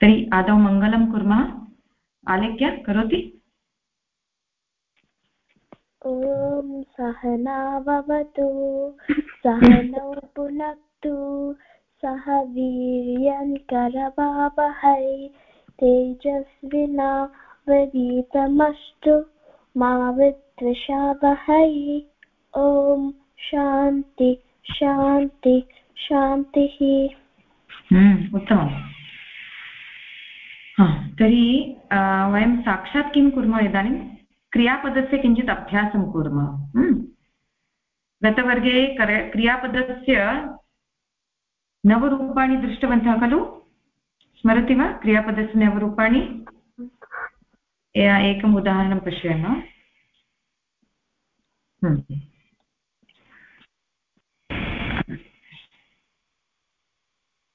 तर्हि आदौ मङ्गलं कुर्मः। आलिख्य करोति? ॐ सहनावतु सहनौ पुनक्तु सह वीर्यङ्करवावहै तेजस्विना वदीतमस्तु मा विद्विषावहै ॐ शान्ति। शान्ति शान्तिः हम्म, उत्तमम् तर्हि वयं साक्षात् किं कुर्मः इदानीं? क्रियापदस्य किञ्चित् अभ्यासं कुर्मः। हम्म। गतवर्गे क्रियापदस्य नवरूपाणि दृष्टवन्तः खलु? स्मरति वा? क्रियापदस्य नवरूपाणि? एकम् उदाहरणं पश्यामः।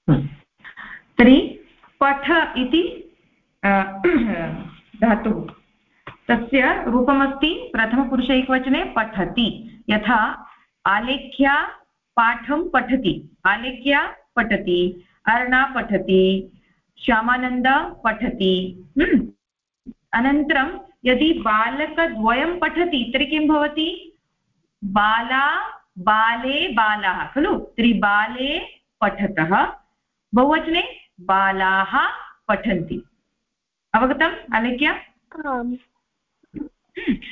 तर्हि पठ इति धातुः। तस्य रूपमस्ति प्रथमपुरुष एकवचने पठति। यथा आलेख्या पाठं पठति। आलेख्या पठति। अर्णा पठति। श्यामानन्द पठति। हम्म। अनन्तरं यदि बालकद्वयं पठति, तर्हि किं भवति? बाला, बाले, बालाः, खलु? तर्हि बाले पठतः। बहुवचने बालाः पठन्ति। अवगतम् अलेख्य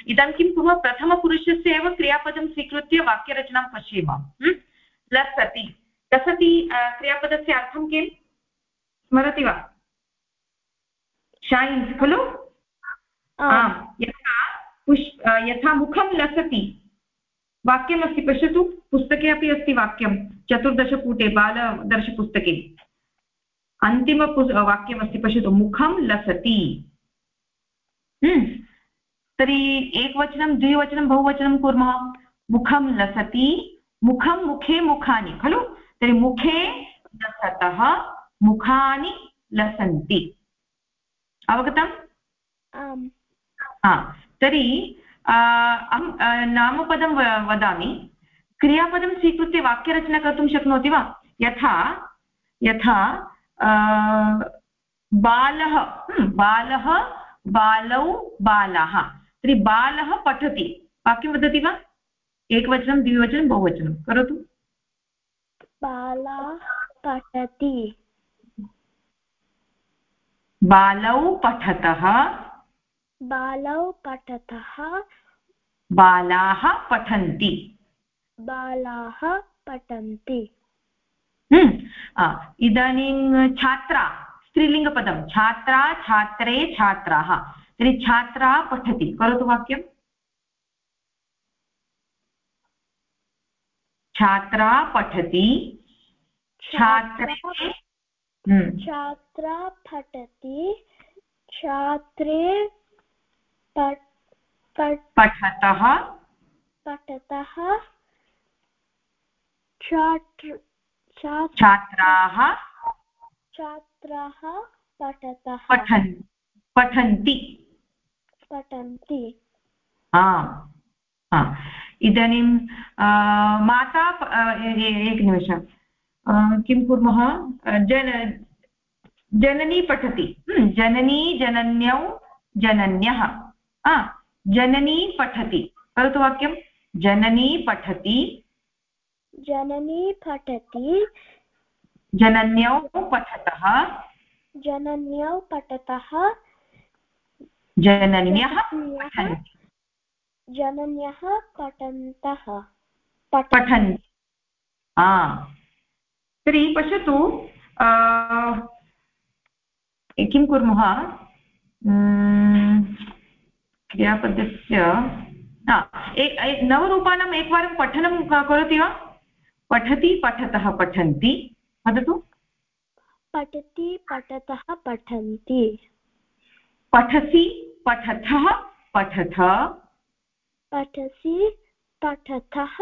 इदानीं किं कुर्मः? प्रथमपुरुषस्य एव क्रियापदं स्वीकृत्य वाक्यरचनां पश्येम। लसति। लसति क्रियापदस्य अर्थं किं स्मरति वा? शैन्स् खलु? यथा पुष् यथा मुखं लसति। वाक्यमस्ति पश्यतु पुस्तके अपि अस्ति वाक्यं। चतुर्दशपुटे बालदर्शपुस्तके। अन्तिम वाक्यमस्ति पश्यतु मुखं लसति। हम्म। तर्हि एकवचनं द्विवचनं बहुवचनं कुर्मः। मुखं लसति मुखं मुखे मुखानि खलु? तर्हि मुखे लसतः मुखानि लसन्ति। अवगतम्? तर्हि अहं नामपदं वदामि। क्रियापदं स्वीकृत्य वाक्यरचना कर्तुं शक्नोति वा? यथा यथा बालः बालः बालौ बालाः। तर्हि बालः पठति। वाक्यं वदति वा? एकवचनं द्विवचनं बहुवचनं। करोतु। बाला पठति। बालौ पठतः। बालौ पठतः। बालाः पठन्ति। बालाः पठन्ति। हम्म। इदानीं छात्रा स्त्रीलिङ्गपदं छात्रा छात्रे छात्राः। तर्हि छात्रा पठति। करोतु वाक्यम् छात्रा पठति। छात्रे हम्म। छात्रा पठति। छात्रे पठतः। पठतः। छात्र छात्राः छात्राः पठतः। पठन् पठन्ति। पठन्ति। इदानीं माता एकनिमिषं किं कुर्मः? जन जननी पठति। जननी जनन्यौ जनन्यः। जननी पठति। करोतु वाक्यं जननी पठति। जननी पठति। जनन्यौ पठतः। जनन्यौ पठतः। जनन्यः जनन्यः। पठन्तः। पठन् तर्हि पश्यतु किं कुर्मः? क्रियापदस्य नवरूपाणाम् एकवारं पठनं करोति वा? पठति पठतः पठन्ति। वदतु। पठति पठतः पठन्ति। पठसि पठतः पठथ। पठसि पठतः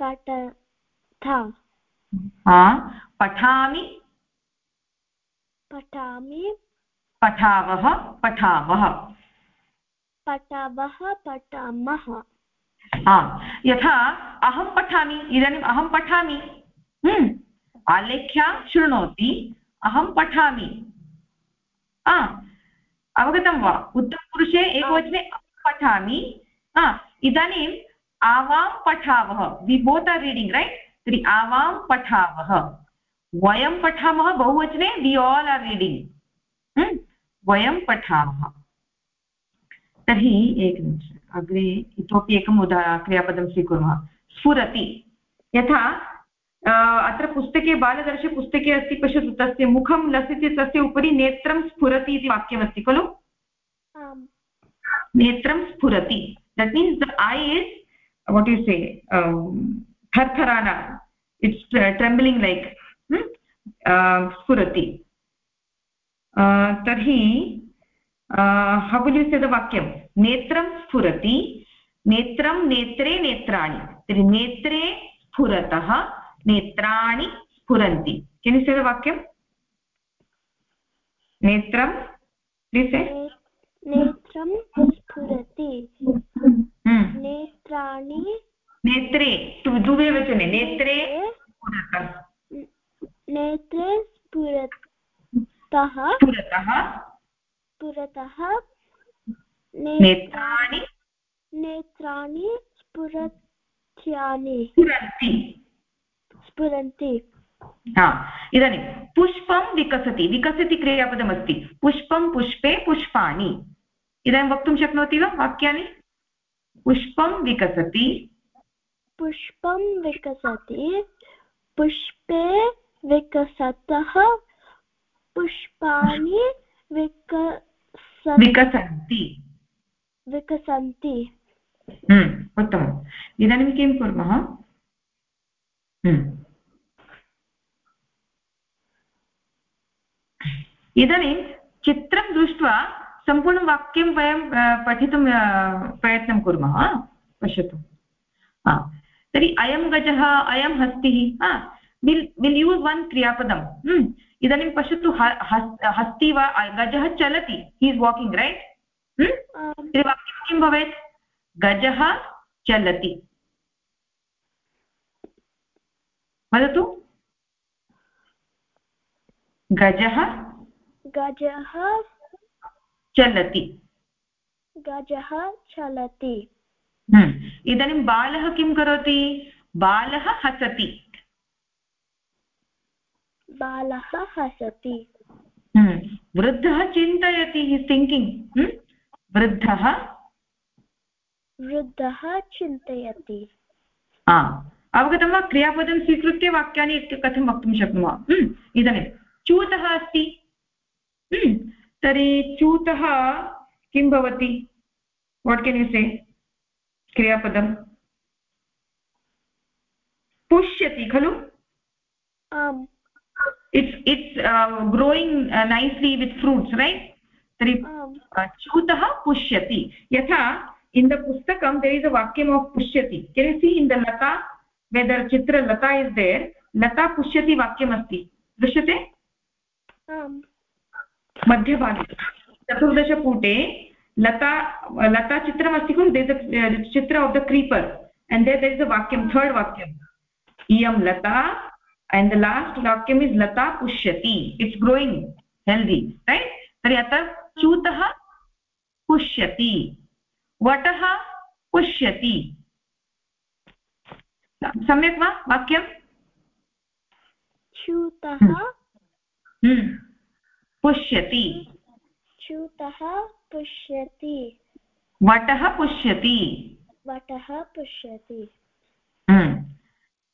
पठथ पठामि। पठामि। पठावः पठावः। पठावः पठामः। यथा अहं पठामि इदानीम् अहं पठामि। हम्म, आलेख्या शृणोति अहं पठामि। अवगतं वा? उत्तमपुरुषे एकवचने पठामि। इदानीम् आवां पठावः। We both are reading right तर्हि आवां पठावः। वयं पठामः बहुवचने वि आल् आर् रीडिङ्ग् वयं पठामः। तर्हि एकनिमिष अग्रे इतोपि एकम् उदा क्रियापदं स्वीकुर्मः। स्फुरति। यथा अत्र पुस्तके बालदर्शपुस्तके अस्ति पश्यतु तस्य मुखं लसति तस्य उपरि नेत्रं स्फुरति इति वाक्यमस्ति खलु? नेत्रं स्फुरति। That means the eye is what you say थर्थराना। It's trembling like स्फुरति। तर्हि हौ विल् यु से द वाक्यं नेत्रं स्फुरति नेत्रं नेत्रे नेत्राणि तर्हि नेत्रे स्फुरतः नेत्राणि स्फुरन्ति किं से वाक्यं नेत्रं नेत्रं स्फुरति। नेत्राणि नेत्रे द्विवचने नेत्रे नेत्रे स्फुरतः स्फुरतः स्फुरतः नेत्राणि? नेत्राणि स्फुरत्यानि। स्फुरन्ति। स्फुरन्ति। हा इदानीं पुष्पं विकसति। विकसति क्रियापदमस्ति। पुष्पं पुष्पे पुष्पाणि। इदानीं वक्तुं शक्नोति वा वाक्यानि? पुष्पं विकसति। पुष्पं विकसति। पुष्पे विकसतः पुष्पाणि विकसन्ति। विकसन्ति। हम्म, उत्तमम्। इदानीं किं कुर्मः? हम्म। इदानीं चित्रं दृष्ट्वा सम्पूर्णं वाक्यं वयं पठितुं प्रयत्नं कुर्मः। पश्यतु। तर्हि अयं गजः अयं हस्तिः विल् विल् यूस् वन् क्रियापदम्। हम्म। इदानीं पश्यतु हस्ति वा गजः चलति हि इस् वाकिङ्ग् रैट् तर्हि वाक्यं किं भवेत्? गजः चलति। वदतु। गजः गजः चलति। गजः चलति। हम्म। इदानीं बालः किं करोति? बालः हसति। बालः हसति। हम्म। वृद्धः चिन्तयति हि थिङ्किङ्ग् हम्म। वृद्धः? वृद्धः चिन्तयति। अवगतं वा? क्रियापदं स्वीकृत्य वाक्यानि कथं वक्तुं शक्नुमः? हम्म, इदानीं चूतः अस्ति। तर्हि चूतः किं भवति? वाट् केन् यु से क्रियापदं? पुष्यति खलु? It's it's growing nicely with fruits right तर्हि चूतः पुष्यति यथा in the pustakam there is a vakyam of pushyati can you see in the lata whether chitra lata is there lata pushyati vakyam asti दृश्यते मध्यभागे चतुर्दशपुटे लता लता चित्रमस्ति खलु there चित्र of the creeper and there there is a vakyam third vakyam iyam lata and the last वाक्यम् is लता पुष्यति it's growing healthy right तर्हि अत्र च्यूतः पुष्यति वटः पुष्यति सम्यक् वा वाक्यम् च्यूतः पुष्यति च्यूतः पुष्यति वटः पुष्यति वटः पुष्यति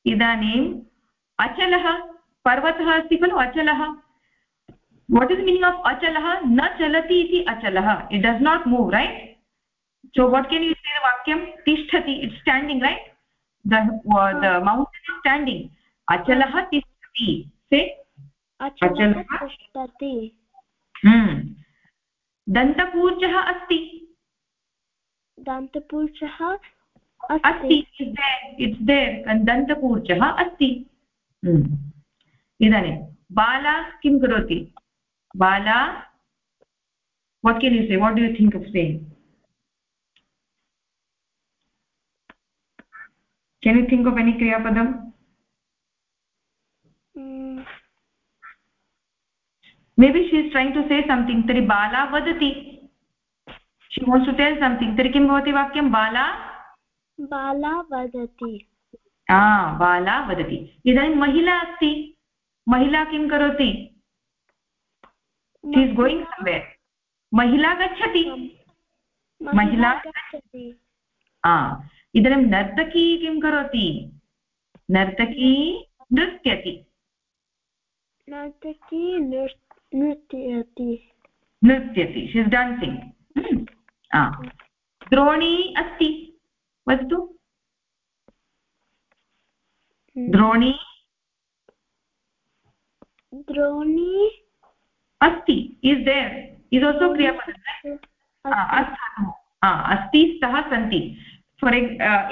इदानीं अचलः पर्वतः अस्ति खलु अचलः। वाट् इस् मीनिङ्ग् आफ् अचलः? न चलति इति अचलः। It does not move right so what can you say वाक्यं? तिष्ठति it standing right the mountain is standing अचलः तिष्ठति। से दन्तपूर्जः अस्ति। दन्तपूर्जः अस्ति इट्स् देर् दन्तपूर्जः अस्ति। इदानीं बाला किं करोति बाला what can you say what do you think of saying can you think of any kriya padam may be she is trying to say something तर्हि बाला वदति she wants to tell something तर्हि किं भवति वाक्यं बाला बाला वदति बाला वदति इदानीं महिला अस्ति महिला किं करोति शी इस् गोयिङ्ग् सम्वेर् महिला गच्छति महिला गच्छति इदानीं नर्तकी किं करोति नर्तकी नृत्यति नर्तकी नृत्यति नृत्यति शी इस् डान्सिङ्ग् द्रोणी अस्ति वदतु। द्रोणी द्रोणी अस्ति इस् देर् इस् आल्सो क्रियापदम् अस्ति। स्तः सन्ति। फार्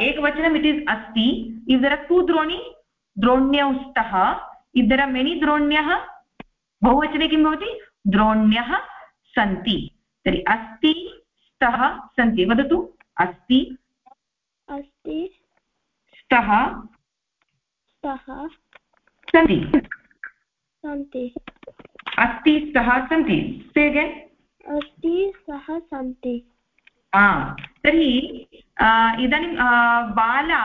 एकवचनम् इट् इस् अस्ति। इफ् दर् आर् टु द्रोणी द्रोण्यौ स्तः इफ् दर् आर् मेनि द्रोण्यः बहुवचने किं भवति? द्रोण्यः सन्ति। तर्हि अस्ति स्तः सन्ति। वदतु अस्ति। अस्ति। स्तः स्तः सन्ति। सन्ति। अस्ति स्तः सन्ति अस्ति सः सन्ति। तर्हि इदानीं बाला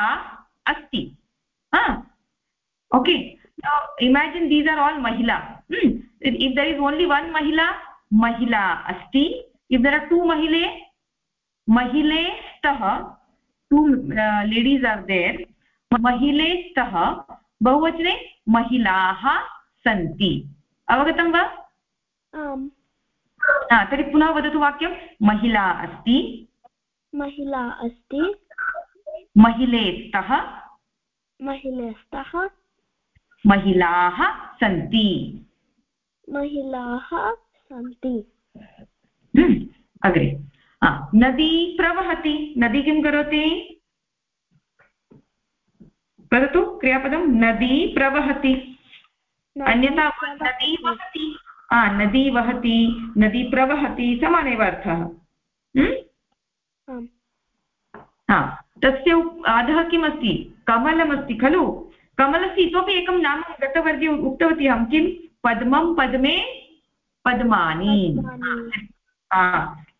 अस्ति। Okay imagine these are all महिला if there is only one महिला महिला अस्ति इफ् दर् आर् टु महिले महिले स्तः टु लेडीस् आर् देर् महिले स्तः बहुवचने महिलाः सन्ति। अवगतं वा? आम्। तर्हि पुनः वदतु वाक्यं। महिला अस्ति। महिला अस्ति। महिले स्तः महिले स्तः महिलाः सन्ति। महिलाः सन्ति। हम्म, अग्रे। नदी प्रवहति। नदी किं करोति? वदतु क्रियापदं नदी प्रवहति। अन्यथा नदी वहति। नदी वहति नदी प्रवहति समानेव अर्थः। तस्य अधः किमस्ति? कमलमस्ति खलु? कमलस्य इतोपि एकं नाम गतवर्गे उक्तवती अहं। किं? पद्मं पद्मे पद्मानि।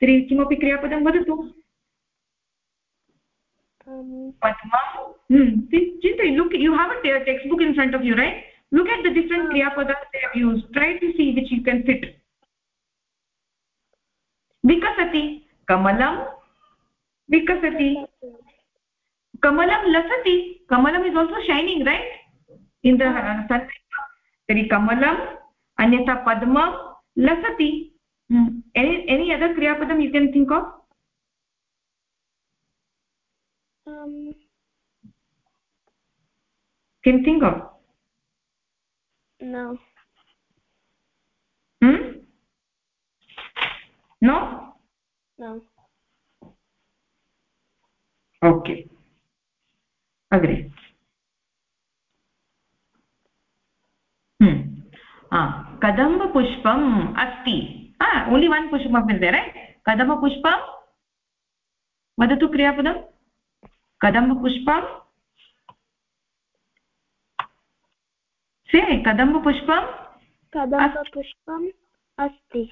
तर्हि किमपि क्रियापदं वदतु। पद्मं चिन्तय look you have a textbook in front of you right look at the different kriya padas they have used try to see which you can fit vikasati kamalam vikasati kamalam lasati kamalam is also shining right in the uh, sunlight tari kamalam anyatha padmam lasati hmm. any any other kriya padam you can think of um can think of? no. Hmm? No? No. Okay. अग्रे कदम्बपुष्पम् अस्ति only one पुष्पम् right कदम्बपुष्पं वदतु क्रियापदं कदम्बपुष्पं से कदम्बपुष्पं कदम्बपुष्पम् अस्ति।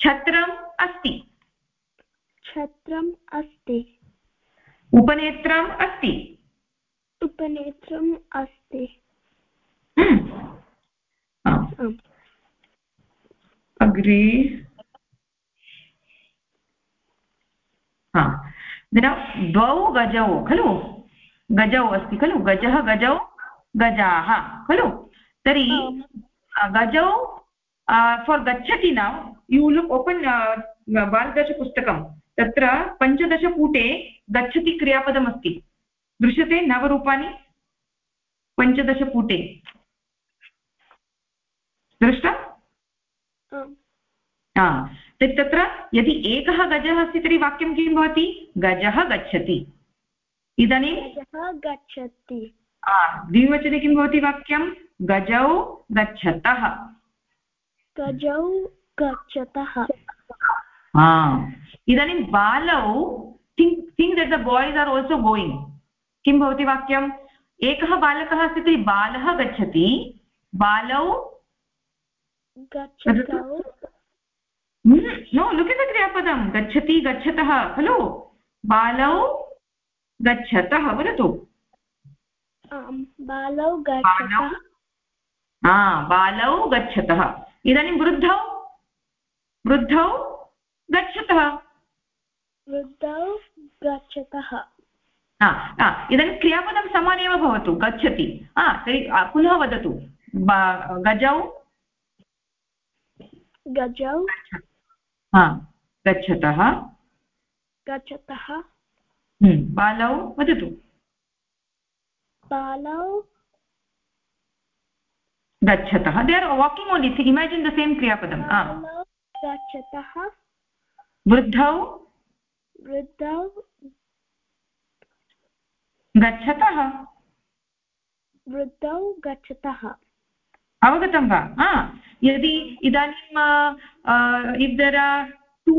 छत्रम् अस्ति। छत्रम् अस्ति। उपनेत्रम् अस्ति। उपनेत्रम् अस्ति। हम्म। अग्रे। द्वौ गजौ खलु? गजौ अस्ति खलु? गजः गजौ गजाः खलु? तर्हि गजौ फार् गच्छति न यु लुक् ओपन् बालदशपुस्तकं। तत्र पञ्चदशपुटे गच्छति क्रियापदमस्ति। दृश्यते नवरूपाणि पञ्चदशपुटे। दृष्टम्? तत्र यदि एकः गजः अस्ति तर्हि वाक्यं किं भवति? गजः गच्छति। इदानीं गच्छति। द्विवचने किं भवति वाक्यं? गजौ गच्छतः। गजौ गच्छतः। इदानीं बालौ think think that the boys are also going किं भवति वाक्यं एकः बालकः अस्ति तर्हि बालः गच्छति। बालौ गच्छतौ। नो लुकित क्रियापदं गच्छति गच्छतः खलु? बालौ गच्छतः वदतु। बालौ हा बालौ गच्छतः। इदानीं वृद्धौ? वृद्धौ गच्छतः। वृद्धौ गच्छतः। इदानीं क्रियापदं समानेव भवतु गच्छति। तर्हि पुनः वदतु। गजौ? गजौ? गच्छतः। गच्छतः। हम्म, बालौ वदतु। बालौ। गच्छतः। They are walking only imagine the same क्रियापदं गच्छतः। वृद्धौ। वृद्धौ। गच्छतः। वृद्धौ गच्छतः। अवगतं वा? हा। यदि इदानीं if there are two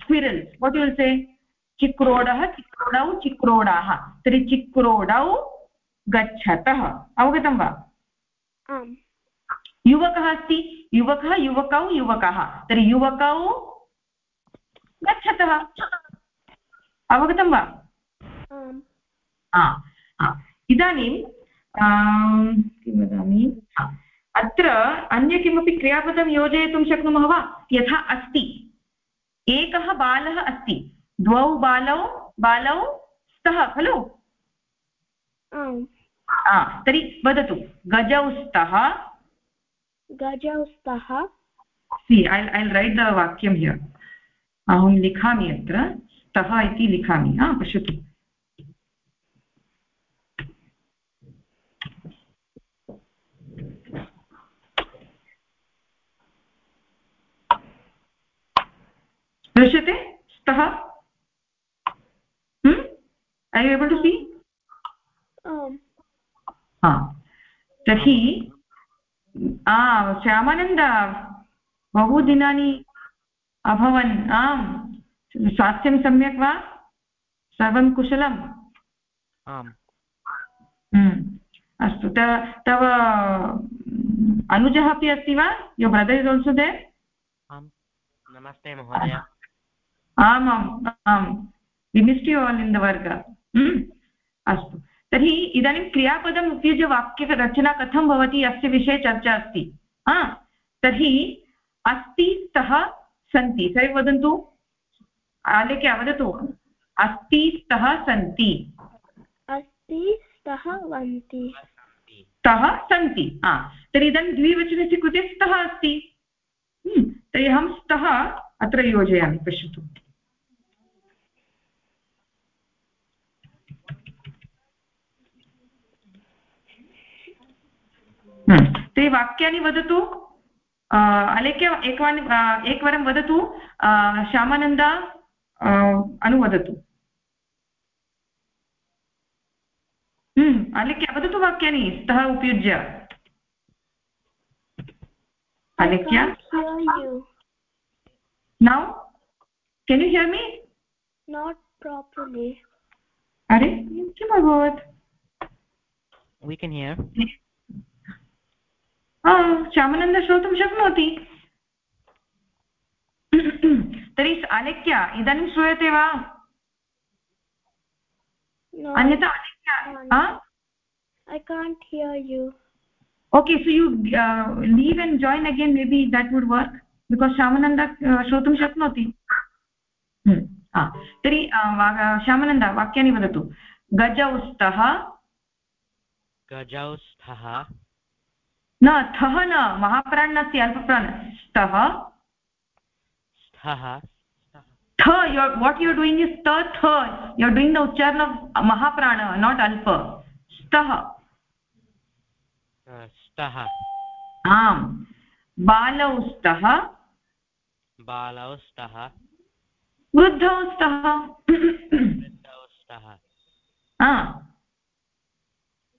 squirrels what you'll say चिक्रोडः चिक्रोडौ चिक्रोडाः। तर्हि चिक्रोडौ गच्छतः। अवगतं वा? युवकः अस्ति। युवकः युवकौ युवकः। तर्हि युवकौ गच्छतः। अवगतं वा? इदानीं किं वदामि? अत्र अन्य किमपि क्रियापदं योजयितुं शक्नुमः वा? यथा अस्ति। एकः बालः अस्ति। द्वौ बालौ बालौ स्तः खलु? तर्हि वदतु। गजौ स्तः। गजौ स्तः। रैट् द वाक्यं हियर् अहं लिखामि अत्र। स्तः इति लिखामि। हा पश्यतु। दृश्यते? स्तः? ऐ एबल् टु सी तर्हि श्यामानन्द बहु दिनानि अभवन्। आम्। स्वास्थ्यं सम्यक् वा? सर्वं कुशलम्? आम्। हम्म, अस्तु तव अनुजः अपि अस्ति वा? Your brother is also there नमस्ते महोदय। आमाम् आम्। We missed you all in the वर्ग अस्तु। तर्हि इदानीं क्रियापदम् उपयुज्य वाक्यरचना कथं भवति अस्य विषये चर्चा अस्ति। तर्हि अस्ति स्तः सन्ति। सर्वे वदन्तु। आलेख्य वदतु अस्ति स्तः सन्ति। अस्ति स्तः वन्ति। स्तः सन्ति। हा। तर्हि इदानीं द्विवचनस्य कृते स्तः अस्ति। हम्म, तर्हि अहं स्तः अत्र योजयामि। पश्यतु। ते वाक्यानि वदतु अलेख्य एकवारं एकवारं वदतु श्यामानन्द अनुवदतु अलेख्य वदतु वाक्यानि स्तः उपयुज्य। अलेख्य? Now can you hear me not properly अरे किम् अभवत्? We can hear. श्यामानन्द श्रोतुं शक्नोति। तर्हि आलिख्य इदानीं श्रूयते वा? अन्यथा आलिख्य I can't hear you okay so you leave and join again maybe that would work because Shyamananda श्रोतुं शक्नोति तर्हि श्यामानन्द वाक्यानि वदतु गजौ स्तः गजौ स्तः न थः न महाप्राण नास्ति अल्पप्राण। स्तः स्थः। थ वाट् यु डूयिङ्ग् इस् त थ यु आर् डूयिङ्ग् द उच्चारण महाप्राण नाट् अल्प स्तः स्तः आम् बालौ स्तः बालौ स्तः वृद्धौ स्तः वृद्धौ स्तः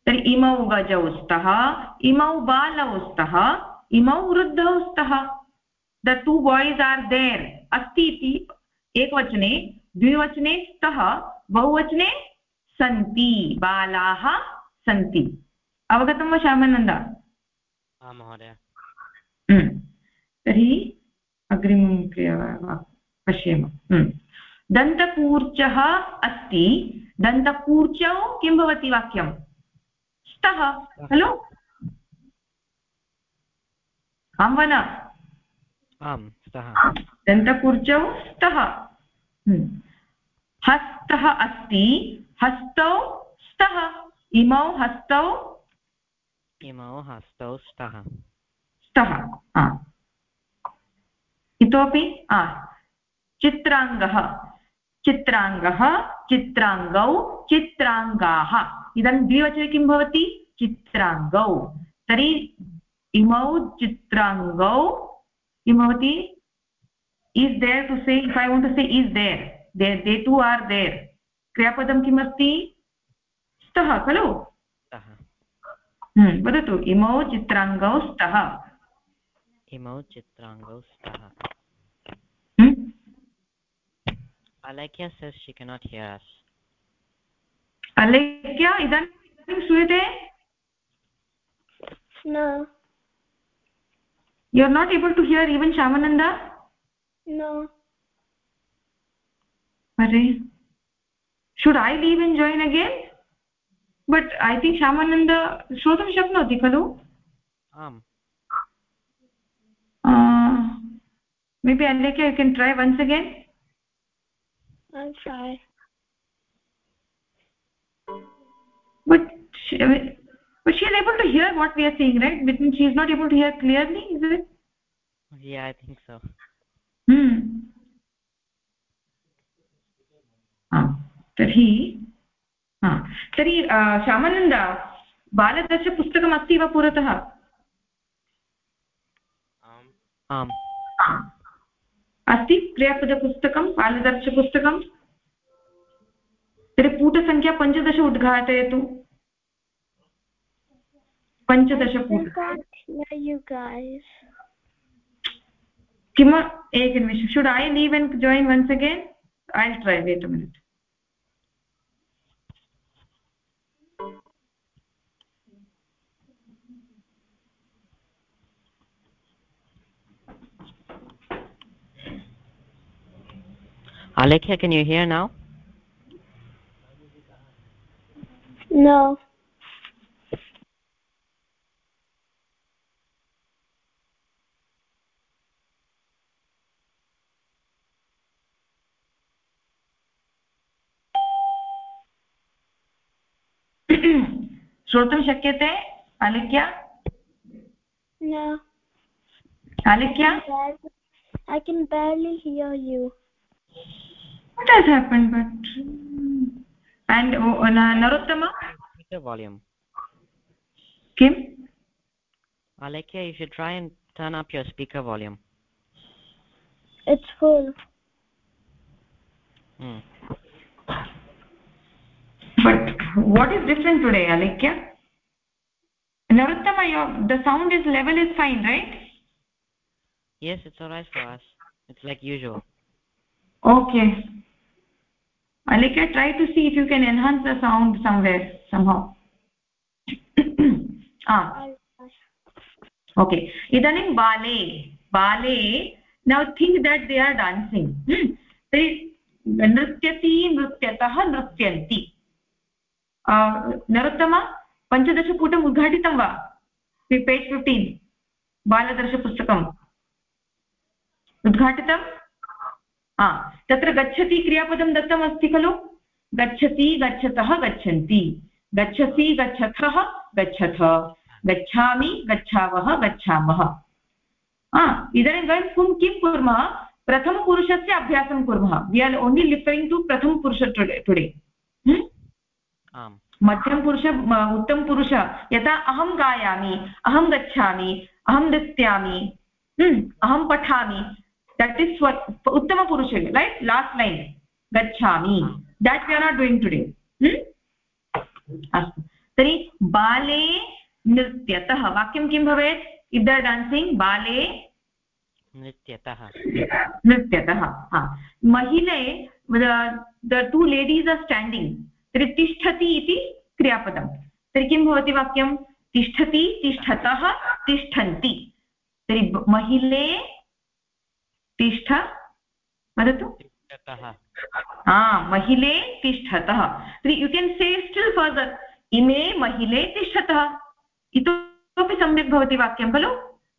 तर्हि इमौ गजौ स्तः इमौ बालौ स्तः इमौ वृद्धौ स्तः the two boys are there अस्ति इति एकवचने द्विवचने स्तः बहुवचने सन्ति बालाः सन्ति। अवगतं वा श्यामानन्द? महोदय। हम्म। तर्हि अग्रिमं पश्येम। हम्म। दन्तकूर्चः अस्ति। दन्तकूर्चौ किं भवति वाक्यं स्तः खलु? आं वा न? आम् स्तः दन्तकूर्चौ स्तः। हम्म। हस्तः अस्ति हस्तौ स्तः। इमौ हस्तौ इमौ हस्तौ स्तः। स्तः। इतोपि हा चित्राङ्गः। चित्राङ्गः चित्राङ्गौ चित्राङ्गाः। इदानीं द्विवचने किं भवति? चित्राङ्गौ। तर्हि इमौ चित्राङ्गौ किं भवति? Is there two say if I want to say is there there they two are there क्रियापदं किमस्ति स्तः खलु? हम्म, वदतु इमौ चित्राङ्गौ स्तः। इमौ चित्राङ्गौ स्तः। हम्म? Alekya says she cannot hear us. अलेख्य इदानीं श्रूयते no you are not able to hear even Shyamanand no अरे should I leave and join again but I think Shyamanand श्रोतुं शक्नोति खलु आम् may be Alekhya you can try once again i'll try But she, but she is able to hear what we are saying right but she is not able to hear clearly is it Yeah, I think so. hmm हा तर्हि हा तर्हि अ, श्यामानन्द बालदर्शपुस्तकमस्ति वा पुरतः आम् अस्ति क्रियापदपुस्तकं बालदर्शपुस्तकं तर्हि पुटसङ्ख्या पञ्चदश उद्घाटयतु पञ्चदशपुट i can't hear you guys. किम एकनिमिषं should I leave and join once again I try wait a minute Alekya, can you hear now? no. श्रोतुं शक्यते अलिख्य no अलिख्य Barely- i can barely hear you what has happened but and oh, na- narottama Speaker volume. kim Alekya, you should try and turn up your speaker volume. it's full Hmm. but what is different today alikya narottama your the sound is level is fine right Yes, it's alright for us. It's like usual. okay alikya try to see if you can enhance the sound somewhere somehow ah I'll try. okay idanim bale bale now think that they are dancing they नृत्यति नृत्यतः नृत्यन्ति अ, नरोत्तम पञ्चदशपुटम् उद्घाटितं वा page fifteen बालदर्शपुस्तकम् उद्घाटितं हा तत्र गच्छति क्रियापदं दत्तमस्ति खलु गच्छति गच्छतः गच्छन्ति गच्छसि गच्छथः गच्छथ गच्छामि गच्छावः गच्छामः इदानीं वयं किं किं कुर्मः प्रथमपुरुषस्य अभ्यासं कुर्मः we are only referring to प्रथमपुरुष टुडे टुडे मध्यमपुरुष उत्तमपुरुष यथा अहं गायामि अहं गच्छामि अहं नृत्यामि हम्म, अहं पठामि। दट् इस् उत्तमपुरुष रैट् लास्ट् लैन् गच्छामि। That we are not doing today अस्तु। तर्हि बाले नृत्यतः वाक्यं किं भवेत्? इफ् द डान्सिङ्ग् बाले नृत्यतः। नृत्यतः हा। महिले the two ladies are standing तिष्ठति इति क्रियापदं तर्हि किं भवति वाक्यं? तिष्ठति तिष्ठतः तिष्ठन्ति। तर्हि महिले तिष्ठ वदतु। हा महिले तिष्ठतः। तर्हि you can say still further इमे महिले तिष्ठतः। इतोपि सम्यक् भवति वाक्यं खलु?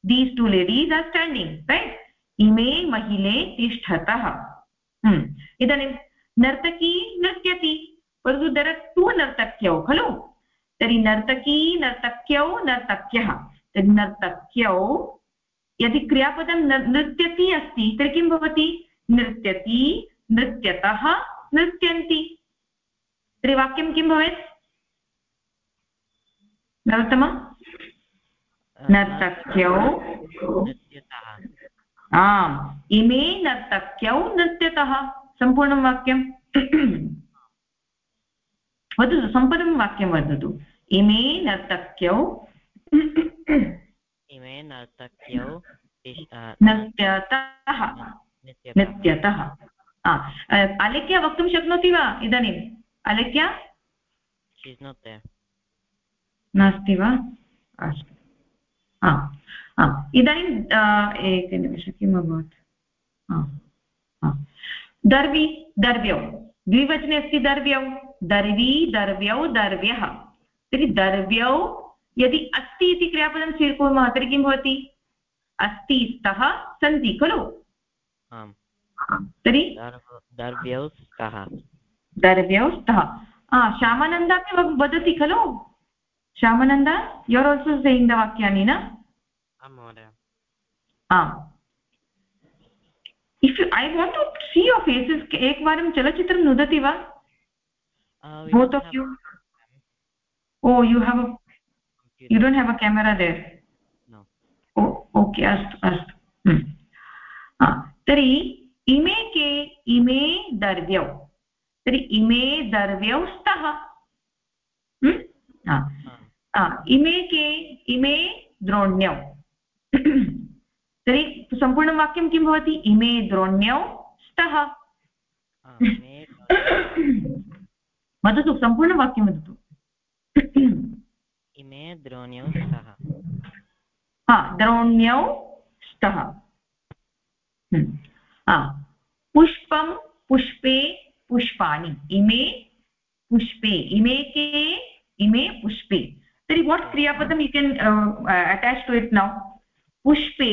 These two ladies are standing right इमे महिले तिष्ठतः। हम्म। इदानीं नर्तकी नृत्यति। परन्तु देर् आर् टु नर्तक्यौ खलु? तर्हि नर्तकी नर्तक्यौ नर्तक्यः। तर्हि नर्तक्यौ यदि क्रियापदं नृत्यति अस्ति तर्हि किं भवति? नृत्यति नृत्यतः नृत्यन्ति। तर्हि वाक्यं किं भवेत्? नरोत्तम? नर्तक्यौ। आम्। इमे नर्तक्यौ नृत्यतः। सम्पूर्णं वाक्यं वदतु सम्पूर्णं वाक्यं वदतु इमे नर्तक्यौ इमे नर्तक्यौ नृत्यतः नृत्यतः अलेख्य वक्तुं शक्नोति वा इदानीम् अलेख्य नास्ति वा अस्तु इदानीं एकनिमिषं किम् अभवत् दर्वी दर्व्यौ द्विवचने अस्ति दर्व्यौ दर्वी दर्व्यौ दर्व्यः। तर्हि दर्व्यौ यदि अस्ति इति क्रियापदं स्वीकुर्मः तर्हि किं भवति? अस्ति स्तः सन्ति खलु? तर्हि दर्व्यौ स्तः। दर्व्यौ स्तः। श्यामानन्द अपि वदति खलु? Shyamananda you are also saying the वाक्यानि न? आम् if I want to see your faces एकवारं चलच्चित्रं नुदति वा? Both of you oh you have you don't have a camera there okay अस्तु अस्तु तर्हि इमे के इमे दर्व्यौ. तर्हि इमे दर्व्यौ स्तः इमे के इमे द्रोण्यौ. तर्हि सम्पूर्णं वाक्यं किं भवति? इमे द्रोण्यौ स्तः वदतु सम्पूर्णवाक्यं वदतु। इमे द्रोण्यौ स्तः हा द्रोण्यौ स्तः पुष्पं पुष्पे पुष्पाणि। इमे पुष्पे इमे के इमे पुष्पे। तर्हि वाट् क्रियापदं you can attach to it now पुष्पे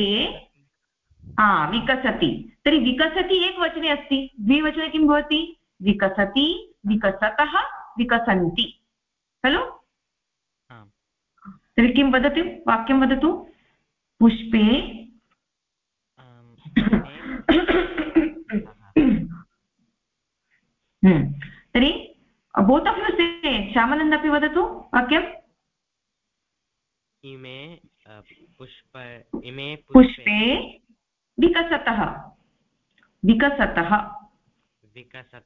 हा विकसति। तर्हि विकसति एकवचने अस्ति। द्विवचने किं भवति? विकसति विकसतः विकसन्ति। खलु? तर्हि किं वदति? वाक्यं वदतु। पुष्पे हम्म। तर्हि बोत् आफ् यु से श्यामानन्द अपि वदतु वाक्यम्। इमे पुष्प इमे पुष्पे। विकसतः। विकसतः।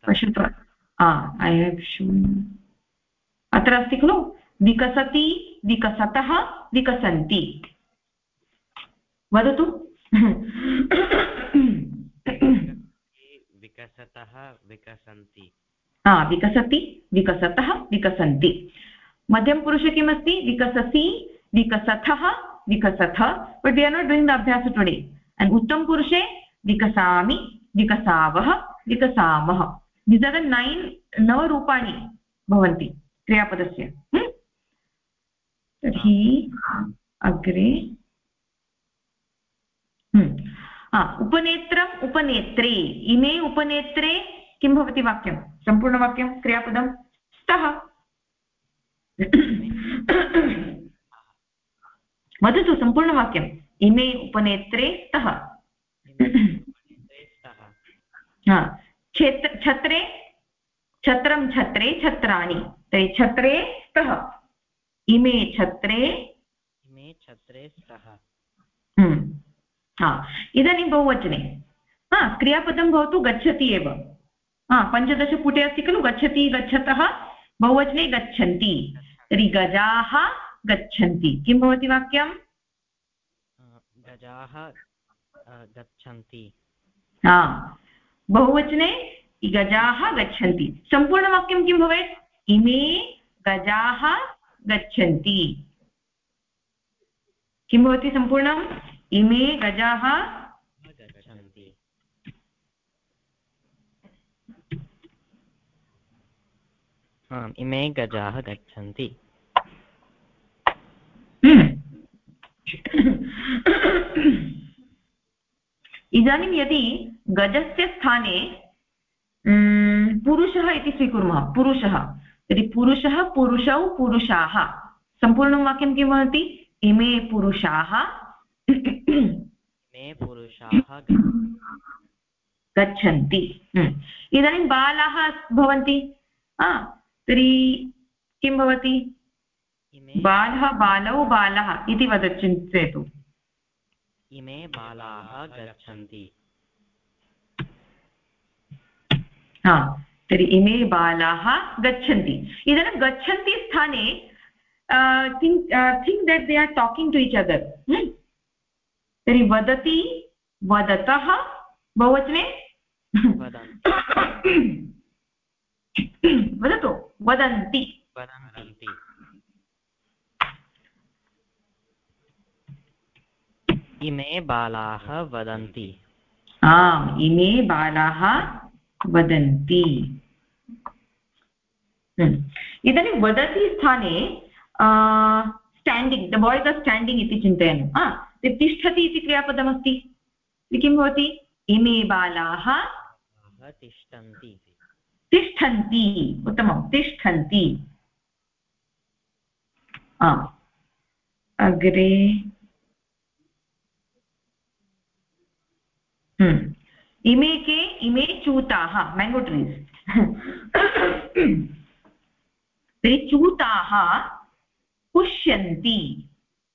पश्यतु। ऐ हेव् शून् अत्र अस्ति खलु? विकसति विकसतः विकसन्ति। वदतु। विकसतः विकसन्ति। हा विकसति विकसतः विकसन्ति। मध्यमपुरुषे किमस्ति? विकससि विकसथः। विकसथ but we are not doing the abhyasa today and उत्तमपुरुषे विकसामि विकसावः विकसामः। दिस् आर् द नैन् नवरूपाणि भवन्ति क्रियापदस्य। तर्हि अग्रे उपनेत्रम् उपनेत्रे। इमे उपनेत्रे किं भवति वाक्यं? सम्पूर्णवाक्यं? क्रियापदं? स्तः। वदतु सम्पूर्णवाक्यम्। इमे उपनेत्रे स्तः। क्षेत्र छत्रे छत्रं छत्रे छत्राणि। तर्हि छत्रे स्तः इमे छत्रे। इमे छत्रे स्तः हा इदानीं बहुवचने। हा क्रियापदं भवतु गच्छति एव। हा पञ्चदशपुटे अस्ति खलु गच्छति गच्छतः बहुवचने गच्छन्ति। तर्हि गजाः गच्छन्ति। किं भवति वाक्यं गजाः गच्छन्ति। हा। बहुवचने गजाः गच्छन्ति। सम्पूर्णवाक्यं किं भवेत्? इमे गजाः गच्छन्ति। किं भवति सम्पूर्णम् इमे गजाः आम् इमे गजाः गच्छन्ति। इदानीं यदि गजस्य स्थाने पुरुषः इति स्वीकुर्मः पुरुषः तर्हि पुरुषः पुरुषौ पुरुषाः सम्पूर्णं वाक्यं किं भवति इमे पुरुषाः। गच्छन्ति। हम्म। इदानीं बालाः भवन्ति। तर्हि किं भवति? बालः बालौ बालः इति वद चिन्तयतु इमे बालाः गच्छन्ति। हा तर्हि इमे बालाः गच्छन्ति। इदानीं गच्छन्ति स्थाने think that they are talking to each other तर्हि वदति वदतः बहुवचने? वदतु वदन्ति। वदन्ति। इमे बालाः वदन्ति। आम् इमे बालाः वदन्ति। हम्म। इदानीं वदति स्थाने standing the boys are standing इति चिन्तयामि तिष्ठति इति क्रियापदमस्ति। किं भवति? इमे बालाः तिष्ठन्ति। तिष्ठन्ति। उत्तमं तिष्ठन्ति। आम्। अग्रे इमे के इमे चूताः मेङ्गो ट्रीस् तर्हि चूताः पुष्यन्ति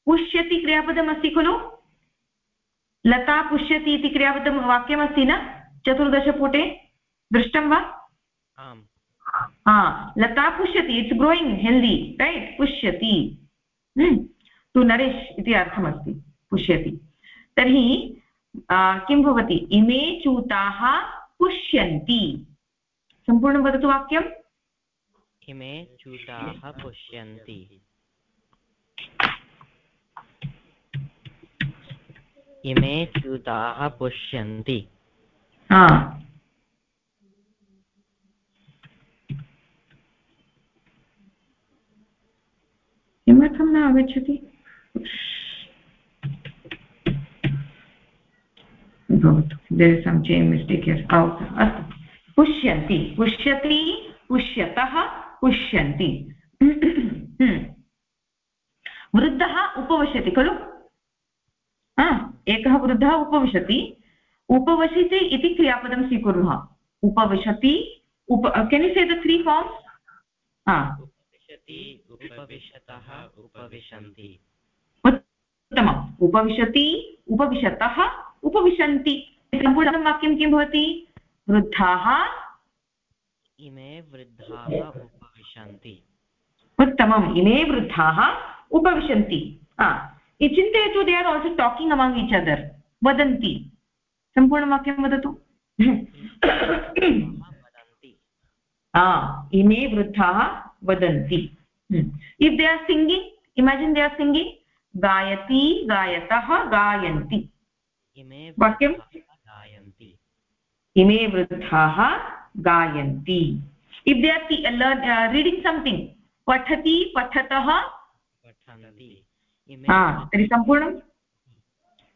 पुष्यति क्रियापदमस्ति खलु लता पुष्यति इति क्रियापदं वाक्यमस्ति न चतुर्दशपुटे दृष्टं वा हा लता पुष्यति इट्स् ग्रोयिङ्ग् हेल्दि रैट् पुष्यति टु नरिश् इति अर्थमस्ति पुष्यति तर्हि किं भवति? इमे चूताः पुष्यन्ति। सम्पूर्णं वदतु वाक्यम् इमे चूताः पुष्यन्ति। इमे च्यूताः पुष्यन्ति। किमर्थं न आगच्छति? भवतु। देर् सम् चेञ्ज् मिस्टेक् यस् अस्तु। पुष्यन्ति। पुष्यति, पुष्यतः पुष्यन्ति। वृद्धः उपविशति खलु? एकः वृद्धः उपविशति। उपविशति इति क्रियापदं स्वीकुर्मः। उपविशति, उप केन् से द त्री फार्म्स् उपविशति, उपविशतः, उपविशन्ति। उत्तमम्। उपविशति उपविशतः उपविशन्ति। सम्पूर्णं वाक्यं किं भवति? वृद्धाः। इमे वृद्धाः उपविशन्ति। उत्तमम्। इमे वृद्धाः उपविशन्ति। चिन्तयतु they are also talking among each other वदन्ति। सम्पूर्णवाक्यं वदतु। इमे वृद्धाः वदन्ति। If they are singing imagine they are singing गायति गायतः गायन्ति। वाक्यं गायन्ति। इमे वृद्धाः गायन्ति। If they are reading something पठति पठतः। तर्हि सम्पूर्णम्।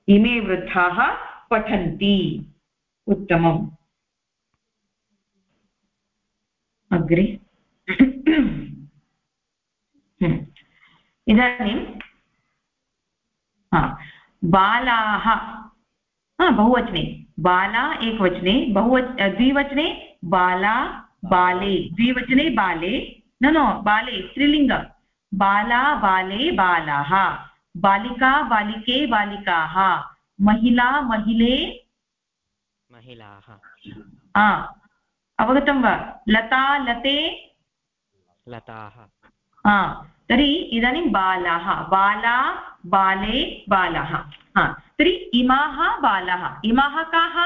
इमे वृद्धाः पठन्ति। उत्तमम्। अग्रे। इदानीं बालाः बहुवचने बाला एकवचने बहुवच द्विवचने बाला बाले द्विवचने बाले न नो बाले स्त्रीलिङ्ग बाला बाले बालाः बालिका बालिके बालिकाः महिला महिले महिलाः। अवगतं वा? लता लते लताः। तर्हि इदानीं बालाः बाला बाले बालाः तर्हि इमाः बालाः इमाः काः?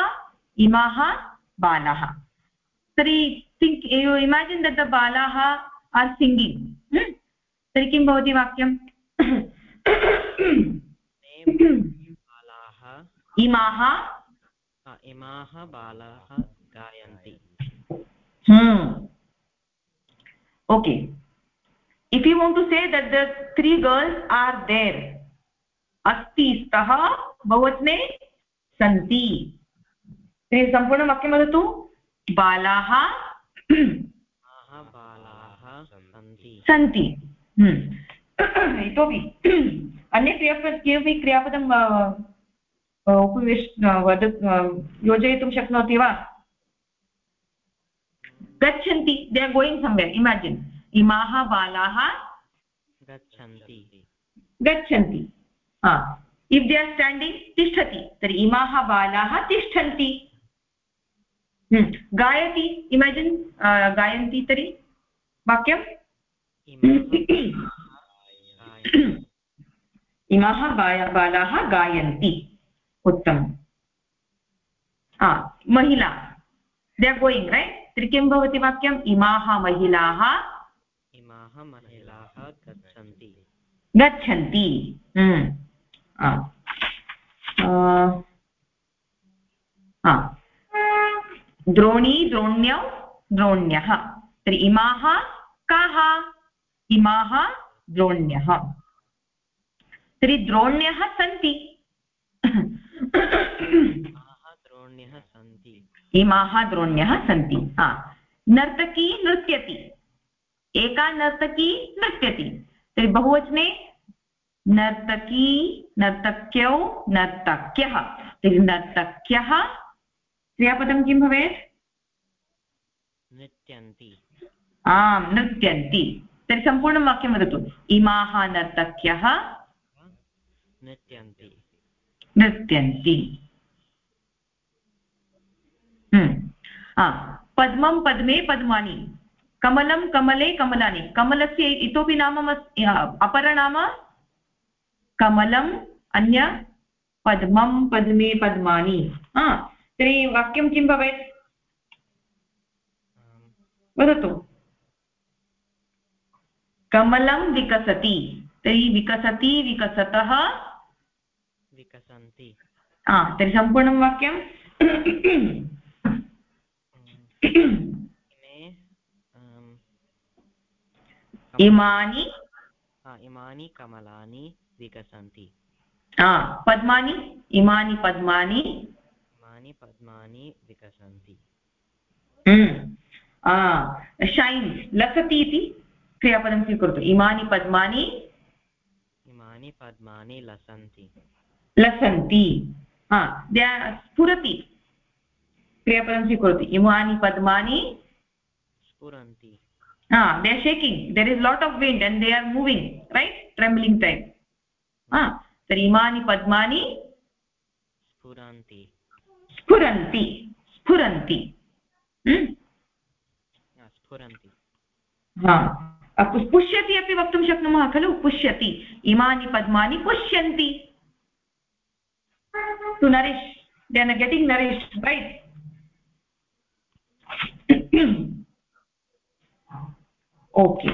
इमाः बालाः। तर्हि think you imagine that the बालाः आर् सिङ्गिङ्ग् तर्हि किं भवति वाक्यम् इमाः? इमाः बालाः गायन्ति। Okay if you want to say that the three girls are there अस्ति स्तः बहुवचने सन्ति। तर्हि सम्पूर्णं वाक्यं वदतु। बालाः सन्ति। हम्म। इतोपि अन्य क्रियापद किमपि क्रियापदं उपविश् वद योजयितुं शक्नोति वा? गच्छन्ति। They are going somewhere imagine इमाः बालाः गच्छन्ति। गच्छन्ति। इफ् दे आर् स्टाण्डिङ्ग् तिष्ठति. तर्हि इमाः बालाः तिष्ठन्ति. हम्म, गायति. इमेजिन् गायन्ति तर्हि. वाक्यम्? इमाः बालाः गायन्ति. उत्तमम्. महिला. दे आर् गोयिङ्ग् रैट् तर्हि किं भवति वाक्यम्? इमाः महिलाः इमाः महिलाः गच्छन्ति. गच्छन्ति. हम्म। द्रोणी द्रोण्यौ द्रोण्यः तर्हि इमाः काः इमाः द्रोण्यः तर्हि द्रोण्यः सन्ति इमाः द्रोण्यः सन्ति हा नर्तकी नृत्यति एका नर्तकी नृत्यति तर्हि बहुवचने नर्तकी नर्तक्यौ नर्तक्यः। तर्हि नर्तक्यः क्रियापदं किं भवेत्? नृत्यन्ति। आम् नृत्यन्ति। तर्हि सम्पूर्णं वाक्यं वदतु। इमाः नर्तक्यः नृत्यन्ति। नृत्यन्ति। हम्म। पद्मं पद्मे पद्मानि। कमलं कमले कमलानि। कमलस्य इतोपि नाम अपरनाम कमलम् अन्य पद्मं पद्मे पद्मानि। तर्हि वाक्यं किं भवेत्? वदतु। कमलं विकसति। तर्हि विकसति विकसतः। विकसन्ति। तर्हि सम्पूर्णं वाक्यं इमानि। इमानि कमलानि। विकसन्ति पद्मानि इमानि पद्मानि। इमानि पद्मानि विकसन्ति शैन् लसति इति क्रियापदं स्वीकरोतु। इमानि पद्मानि। इमानि पद्मानि लसन्ति लसन्ति स्फुरति। क्रियापदं स्वीकरोतु। इमानि पद्मानि। स्फुरन्ति they are shaking. There is lot of wind and they are moving right? Trembling type ah तर्हि इमानि पद्मानि स्फुरन्ति। स्फुरन्ति स्फुरन्ति। स्फुरन्ति। हा पुष्यति अपि वक्तुं शक्नुमः खलु? पुष्यति। इमानि पद्मानि पुष्यन्ति। To nourish they are getting nourish right. Okay.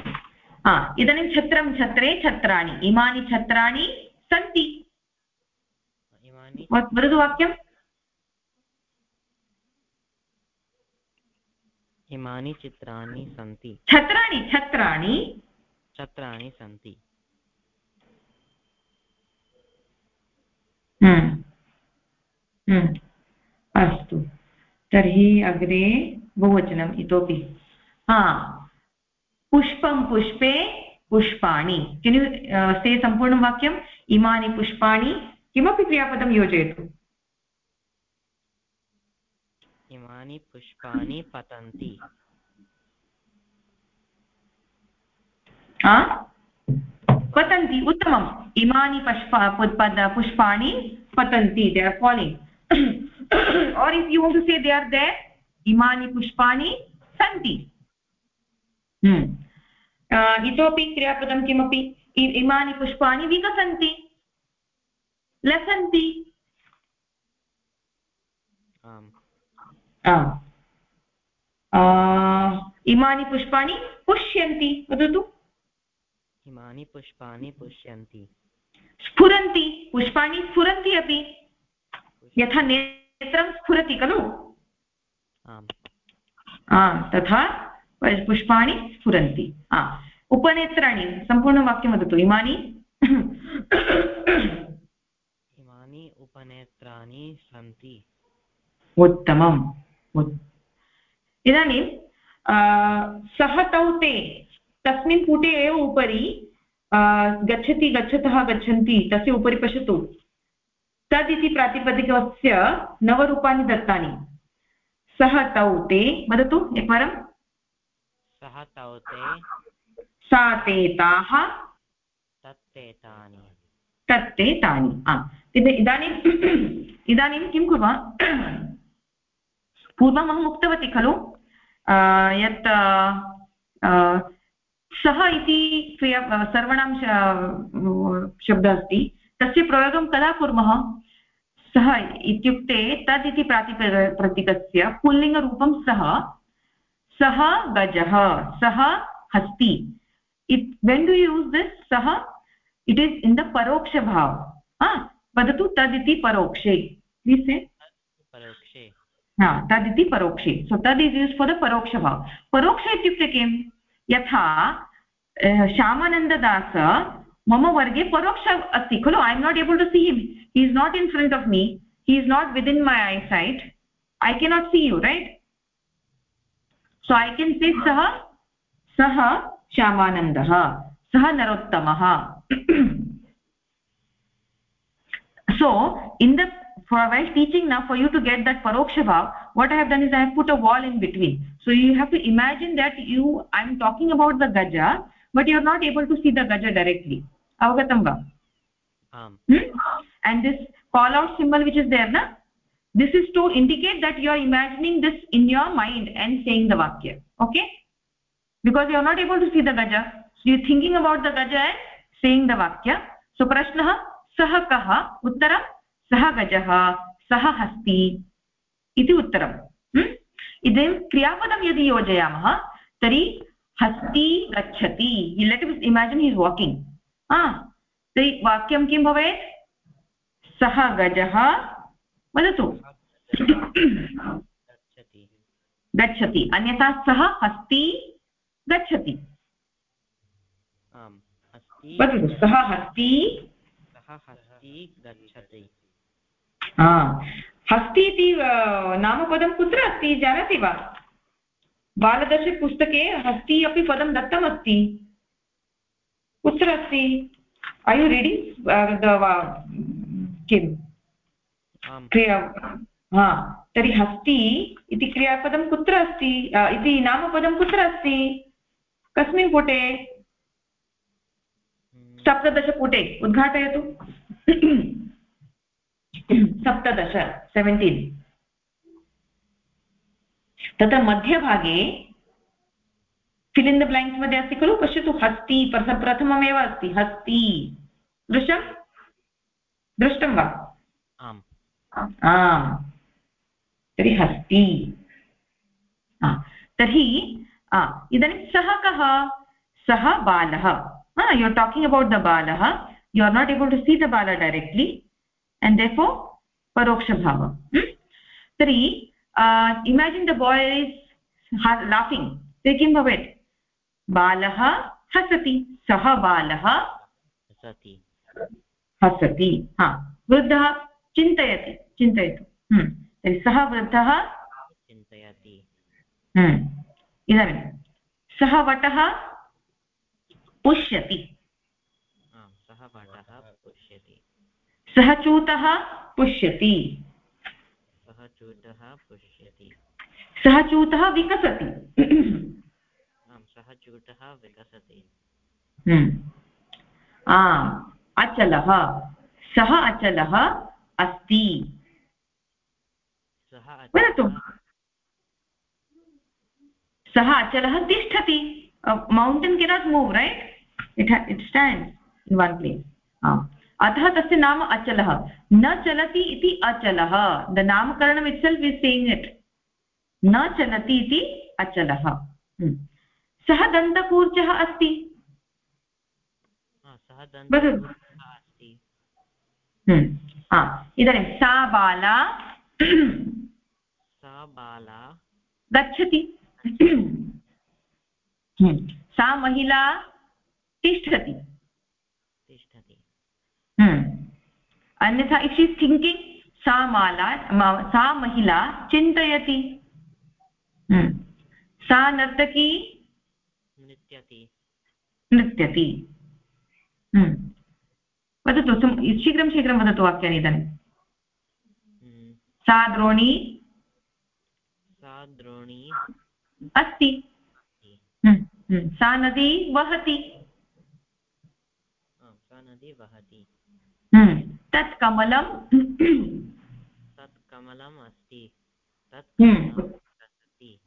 हा इदानीं छत्रं छत्रे छत्राणि। इमानि छत्राणि सन्ति। वदतु वाक्यम्। इमानि चित्राणि सन्ति। छत्राणि छत्राणि। छत्राणि सन्ति। हम्म। हम्म। अस्तु। तर्हि अग्रे बहुवचनम् इतोपि। हा। पुष्पं पुष्पे पुष्पाणि। किं से सम्पूर्णं वाक्यम्? इमानि पुष्पाणि। किमपि क्रियापदं योजयतु। इमानि पुष्पाणि पतन्ति। पतन्ति उत्तमम्। इमानि पुष्पा पुष्पाणि पतन्ति they are falling or if you to say they are there इमानि पुष्पाणि सन्ति। हम्म। इतोपि क्रियापदं किमपि इमानि पुष्पाणि विकसन्ति। लसन्ति। इमानि पुष्पाणि पुष्यन्ति। वदतु। इमानि पुष्पाणि पुष्यन्ति। स्फुरन्ति। पुष्पाणि स्फुरन्ति अपि। यथा नेत्रं स्फुरति खलु? तथा पुष्पाणि स्फुरन्ति उपनेत्राणि सम्पूर्णवाक्यं वदतु इमानि इमानि उपनेत्राणि सन्ति उत्तमम् इदानीं सः तौ ते तस्मिन् पुटे एव उपरि गच्छति गच्छतः गच्छन्ति तस्य उपरि पश्यतु तद् इति प्रातिपदिकस्य नवरूपाणि दत्तानि सः तौ ते वदतु एकवारं सः तौ ते सा ते ताः तत्तेतानि तत्ते इदानीम् इदानीं किं कुर्मः? पूर्वम् अहम् उक्तवती खलु यत् सः इति क्रिया सर्वणां शब्दः अस्ति। तस्य प्रयोगं कदा कुर्मः? सः इत्युक्ते तद् इति प्रातिप प्रतीकस्य पुल्लिङ्गरूपं सः सः गजः सः हस्ति। It when do use this सः? इट् इस् इन् द परोक्षभाव वदतु तदिति परोक्षे। परोक्षे। हा तदिति परोक्षे। सो तद् इस् यूस् फार् द परोक्षभाव परोक्ष इत्युक्ते किं? यथा श्यामानन्ददास मम वर्गे परोक्ष अस्ति। खलु I am not able to see him he is not in front of me he is not within my eyesight I cannot see you right so I can say सः सः श्यामानन्दः सः नरोत्तमः so in the for well teaching न for you to get that परोक्षभाव् what I have done is I have put a wall in between so you have to imagine that you I am talking about the गज but you are not able to see the गज directly अवगतं वा and this call out symbol which is there न this is to indicate that you are imagining this in your mind and saying the vakya okay because you are not able to see the gaja so you thinking about the gaja and saying the vakya so prashnah सः कः उत्तरं सः गजः सः हस्ति इति उत्तरम् इदानीं क्रियापदं यदि योजयामः तर्हि हस्ति गच्छति लेट् इमेजिन् हीस् वाकिङ्ग् तर्हि वाक्यं किं भवेत् सः गजः वदतु। गच्छति। अन्यथा सः हस्ति गच्छति। वदतु सः हस्ति हस्ति इति नामपदं कुत्र अस्ति? जानाति वा? बालदर्शपुस्तके हस्ति अपि पदं दत्तमस्ति। कुत्र अस्ति? ऐ यु रीडिङ्ग् किं क्रिया हा तर्हि हस्ति इति क्रियापदं कुत्र अस्ति? इति नामपदं कुत्र अस्ति? कस्मिन् पुटे? सप्तदशपुटे उद्घाटयतु। सप्तदश सेवेण्टीन् तत्र मध्यभागे फिल् इन् द ब्लाङ्क्स् मध्ये अस्ति खलु? पश्यतु हस्ति प्रथममेव अस्ति हस्ति। दृशं दृष्टं वा? आम्। तर्हि हस्ती। तर्हि इदानीं सः कः? सः बालः। You are talking about the बालः. You are not able to see the बाल डैरेक्ट्लि एण्ड् दे फो परोक्षभावं तर्हि imagine the boy is laughing ते किं भवेत् बालः हसति सः बालः हसति। हा वृद्धः चिन्तयति चिन्तयतु। तर्हि सः वृद्धः चिन्तयति। इदानीं सः वटः पुष्यति। सः भटः पुष्यति। सः चूतः पुष्यति। सः चूतः पुष्यति। सः चूतः विकसति। सः चूतः विकसति। आम् अचलः। सः अचलः अस्ति वदतु। सः अचलः तिष्ठति। Mountain cannot move right it it stand in one place अतः तस्य नाम अचलः। न चलति इति अचलः। द नामकरणम् itself is saying it न चलति इति अचलः। सः दन्तकूर्चः अस्ति। अस्ति। हम्म, हा, इदानीं सा बाला सा बाला गच्छति सा महिला तिष्ठति तिष्ठति अन्यथा इफ् शी थिङ्किङ्ग् सा माला सा महिला चिन्तयति सा नर्तकी नृत्यति नृत्यति वदतु शीघ्रं शीघ्रं वदतु वाक्यानि इदानीं. सा द्रोणी सा द्रोणी अस्ति। हम्म, हम्म, सा नदी वहति। सा नदी वहति। हम्म, तत् कमलं तत् कमलम् अस्ति। तत्। लसति।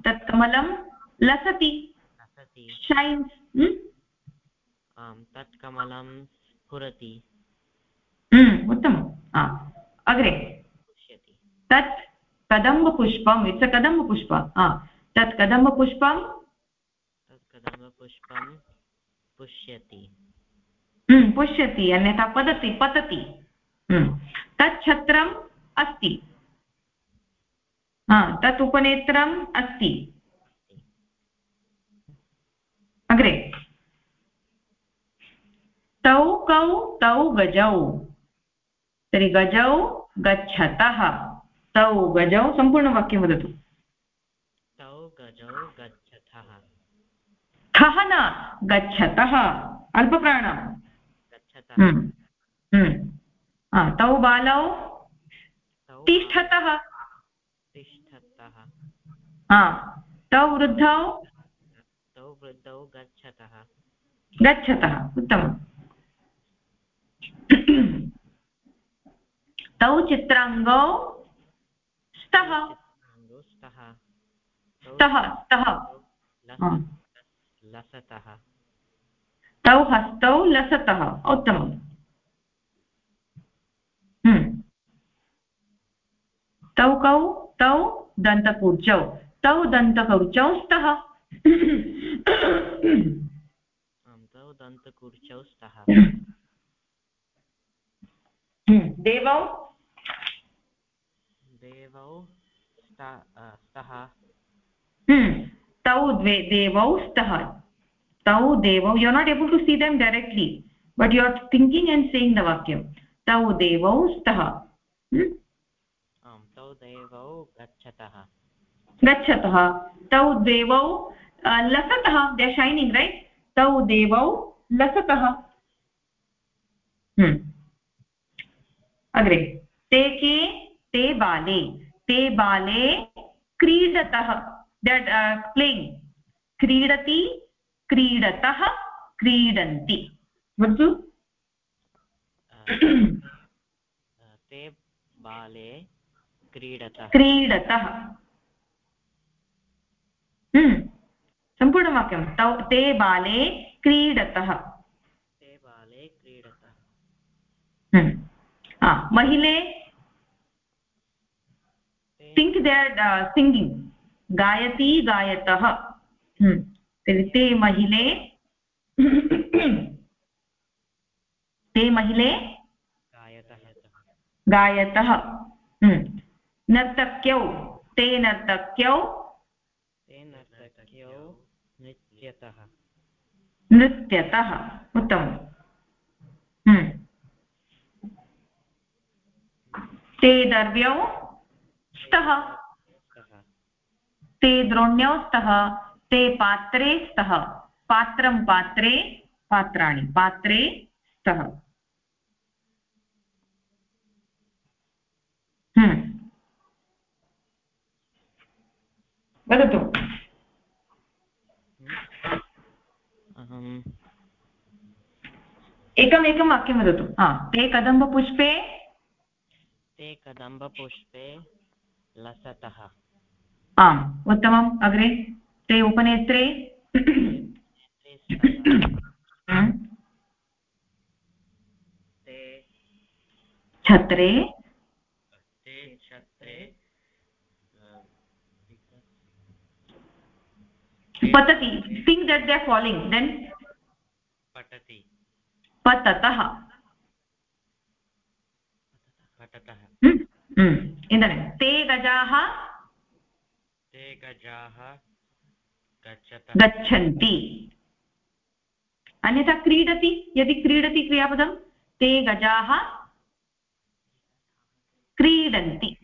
तत् कमलं लसति। लसति। शैन्स् आम् तत् कमलं स्फुरति। उत्तमम्। अग्रे। तत् कदम्बपुष्पम् इट्स् अ कदम्बपुष्प। तत् कदम्बपुष्पं तत् कदम्बपुष्पं पुष्यति। हम्म, पुष्यति अन्यथा पतति पतति। हम्म, तत् छत्रम् अस्ति। तत् उपनेत्रम् अस्ति अग्रे तौ कौ तौ गजौ। तर्हि गजौ गच्छतः। तौ गजौ सम्पूर्णवाक्यं वदतु। तौ गजौ गच्छतः। ठः न गच्छतः। अल्पप्राणं गच्छतः। हम्म, हम्म। तौ बालौ तिष्ठतः। तिष्ठतः। तौ वृद्धौ तौ वृद्धौ गच्छतः। गच्छतः। उत्तमम्। तौ चित्राङ्गौ स्तः। स्तः। स्तः स्तः। लसतः। तौ हस्तौ लसतः। उत्तमम्। हम्म। तौ कौ तौ दन्तकूर्चौ। तौ दन्तकौर्चौ स्तः। तौ दन्तकूर्चौ स्तः। हम्म। देवौ? देवौ स्त- हम्म। तौ द्वे देवौ स्तः। तौ देवौ you are not able to see them directly but you are thinking and saying the वाक्यं तौ देवौ स्तः। हम्म। तौ देवौ गच्छतः। गच्छतः। तौ देवौ लसतः। दे शैनिङ्ग् रैट् तौ देवौ लसतः। हम्म। अग्रे। ते के ते बाले। ते बाले क्रीडतः। देट् प्लेयिङ्ग् क्रीडति क्रीडतः क्रीडन्ति। वदतु ते बाले क्रीडतः। क्रीडतः। हम्म। सम्पूर्णवाक्यं। तौ ते बाले क्रीडतः। ते बाले क्रीडतः। हम्म। हा, महिले थिङ्क् दे आर् सिङ्गिङ्ग् गायति गायतः हम्म। ते महिले ते महिले गायतः हम्म। नर्तक्यौ ते नर्तक्यौ नृत्यतः नृत्यतः उत्तमम् ते दर्व्यौ स्तः। ते द्रोण्यौ स्तः ते पात्रे स्तः। पात्रं पात्रे पात्राणि पात्रे स्तः। हम्म। वदतु। एकमेकं वाक्यं वदतु। हा ते कदम्बपुष्पे ते कदम्बपुष्पे लसतः। आम् उत्तमम् अग्रे। ते उपनेत्रे। छत्रे। ते छत्रे पतति। Think that they are falling then पततः। हम्म, इदानीं ते गजाः? ते गजाः गच्छन्ति। अन्यथा क्रीडति यदि क्रीडति क्रियापदं ते गजाः क्रीडन्ति।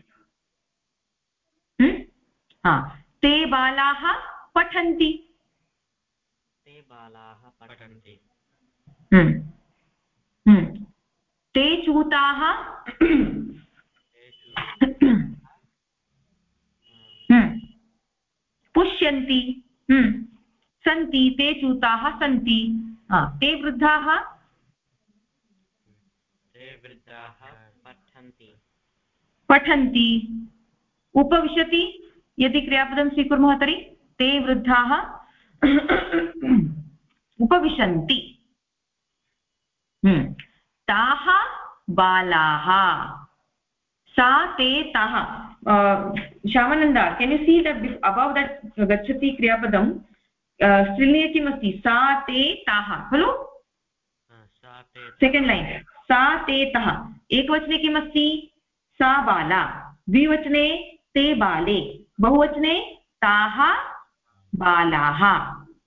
हम्म? हा ते बालाः पठन्ति। ते बालाः पठन्ति। हम्म, हम्म। ते चूताः हम्म, पुष्यन्ति। हम्म, सन्ति ते चूताः सन्ति। ते वृद्धाः? ते वृद्धाः पठन्ति। पठन्ति। उपविशति यदि क्रियापदं स्वीकुर्मः तर्हि ते वृद्धाः उपविशन्ति। हम्म, ताः बालाः। सा ते ताः। श्यामानन्दा can you see that above that गच्छति क्रियापदं स्त्रीलिङ्गे किमस्ति सा ते ताः। खलु? सेकेण्ड् लैन् सा ते तः। एकवचने किमस्ति सा बाला। द्विवचने ते बाले। बहुवचने ताः बालाः।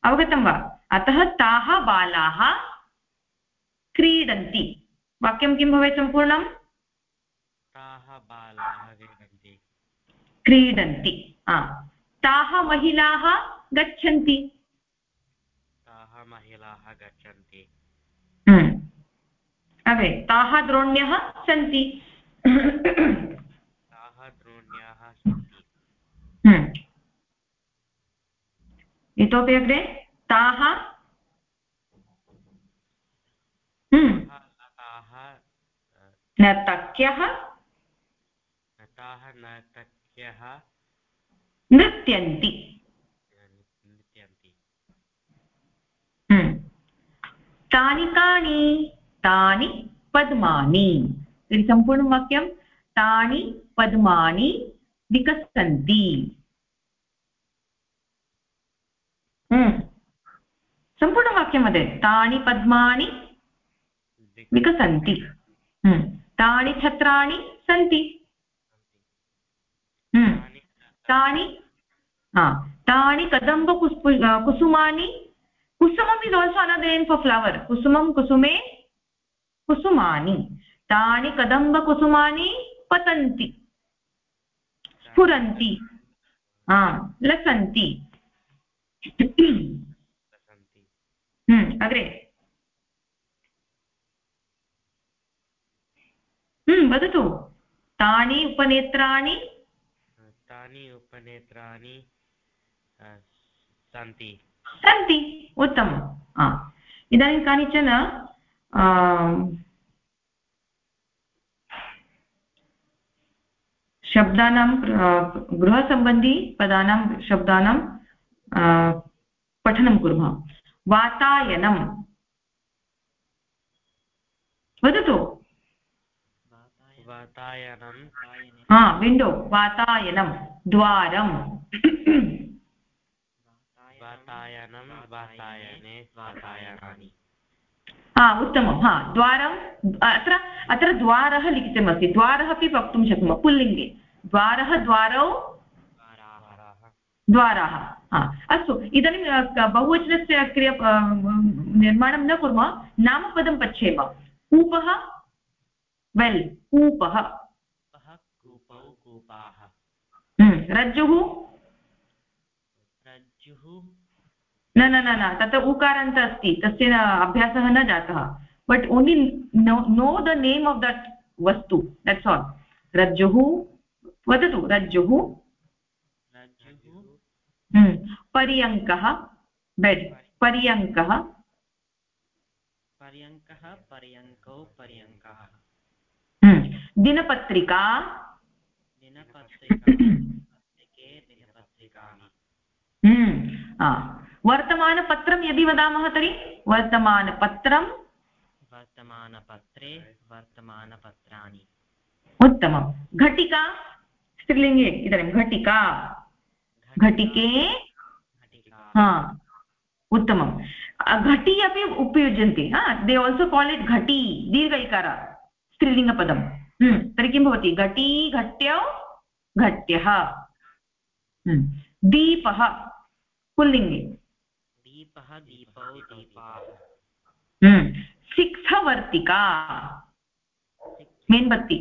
अवगतं वा? अतः ताः बालाः क्रीडन्ति। वाक्यं किं भवेत् सम्पूर्णम्? ताः बालाः क्रीडन्ति। क्रीडन्ति ताः महिलाः गच्छन्ति। ताः महिलाः गच्छन्ति। हम्म। अग्रे ताः द्रोण्यः सन्ति। ताः द्रोण्याः सन्ति। हम्म। इतोपि अग्रे ताः हम्म। ताः नर्तक्यः ताः नर्तक्यः नृत्यन्ति। नृत्यन्ति। हम्म। तानि कानि तानि पद्मानि। तर्हि सम्पूर्णं वाक्यं। तानि पद्मानि विकसन्ति। हम्म। सम्पूर्णवाक्यं वदेत् तानि पद्मानि विकसन्ति। हम्म। तानि छत्राणि सन्ति। हम्म। तानि हा तानि कदम्बकुस्पु कुसुमानि। कुसुमम् is also another name for flower कुसुमं कुसुमे कुसुमानि। तानि कदम्बकुसुमानि पतन्ति। स्फुरन्ति। लसन्ति। हम्म, अग्रे। वदतु। तानि उपनेत्राणि? तानि उपनेत्राणि सन्ति। सन्ति उत्तमं हा। इदानीं कानिचन शब्दानां अ, गृहसम्बन्धी पदानां शब्दानां पठनं कुर्मः। वातायनं वदतु। वातायनं हा विण्डो वातायनं द्वारं वातायनं वातायने वातायनानि हा उत्तमं हा द्वारम् अत्र अत्र द्वारः लिखितमस्ति द्वारः अपि वक्तुं शक्नुमः पुल्लिङ्गे द्वारः द्वारौ द्वाराः हा अस्तु इदानीं बहुवचनस्य क्रिया निर्माणं न कुर्मः नामपदं पश्येम कूपः वेल् कूपः कूपः कूपौ रज्जुः रज्जुः न न न न तत्र उकारान्त अस्ति तस्य अभ्यासः न जातः but only know the name of that वस्तु दट्स् आल् रज्जुः वदतु रज्जुः रज्जुः पर्यङ्कः बेड् पर्यङ्कः पर्यङ्कः पर्यङ्कौ पर्यङ्काः दिनपत्रिका। हम्म, वर्तमानपत्रं यदि वदामः तर्हि? वर्तमानपत्रं। वर्तमानपत्रे वर्तमानपत्राणि। उत्तमं घटिका स्त्रीलिङ्गे इदानीं घटिका। घटिके। हा उत्तमं घटी अपि उपयुज्यन्ते। दे आल्सो काल् इट् घटी दीर्घ इकार स्त्रीलिङ्गपदं हम्म, तर्हि किं भवति? घटी घट्यौ घट्यः। हम्म, दीपः पुल्लिङ्गे। दीपः दीपौ दीपाः। सिक्थवर्तिका मेन्बत्ति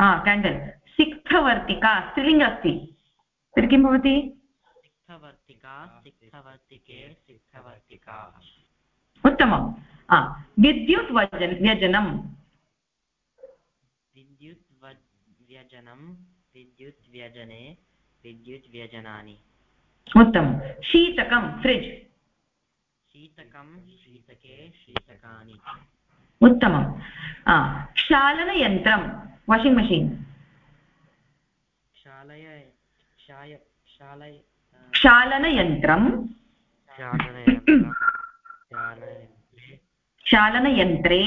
केण्डल्। सिक्थवर्तिका स्त्रीलिङ्ग अस्ति। तर्हि किं भवति? सिक्थवर्तिका सिक्थवर्तिके सिक्थवर्तिकाः उत्तमं विद्युत् व्यजनं विद्युत् व्यजनं विद्युत् व्यजने विद्युत् व्यजनानि उत्तमं। शीतकं फ्रिड्ज् शीतकं शीतके शीतकानि। उत्तमं। क्षालनयन्त्रं वाशिङ्ग् मशीन् क्षालय क्षालय क्षालनयन्त्रं। क्षालनयन्त्रे।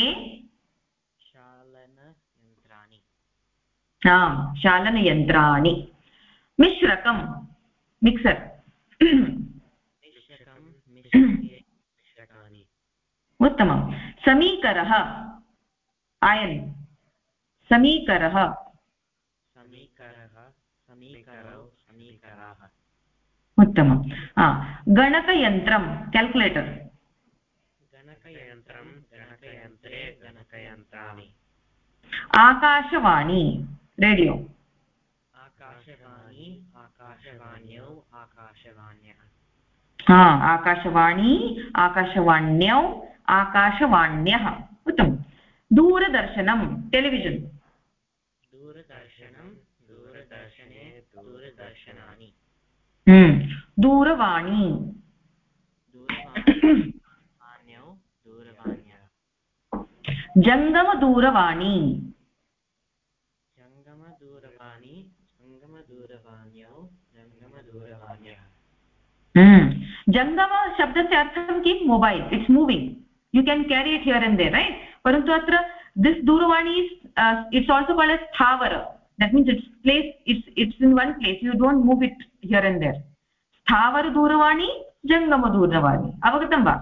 आम् क्षालनयन्त्राणि मिश्रकं मिक्सर् उत्तमं समीकरः आयन्। समीकराः। उत्तमं गणकयन्त्रं केल्कुलेटर् गणकयन्त्रं गणकयन्त्रे गणकयन्त्राणि। आकाशवाणी। रेडियो। आकाशवाणी आकाशवाण्यौ आकाशवाण्यः। हा आकाशवाणी आकाशवाण्यौ आकाशवाण्यः। उत्तमं दूरदर्शनं टेलिविजन्। दूरदर्शनं दूरदर्शने दूरदर्शनानि। हम्म, दूरवाणी। जङ्गमदूरवाणी। जङ्गमशब्दस्य अर्थं किं? Mobile it's moving you can carry it here and there right परन्तु अत्र दिस् दूरवाणी इट्स् आल्सो काल् एस् स्थावर. That means it's place, it's it's in one place. You don't move it here and there. स्थावरदूरवाणी जङ्गमदूरवाणी अवगतं वा?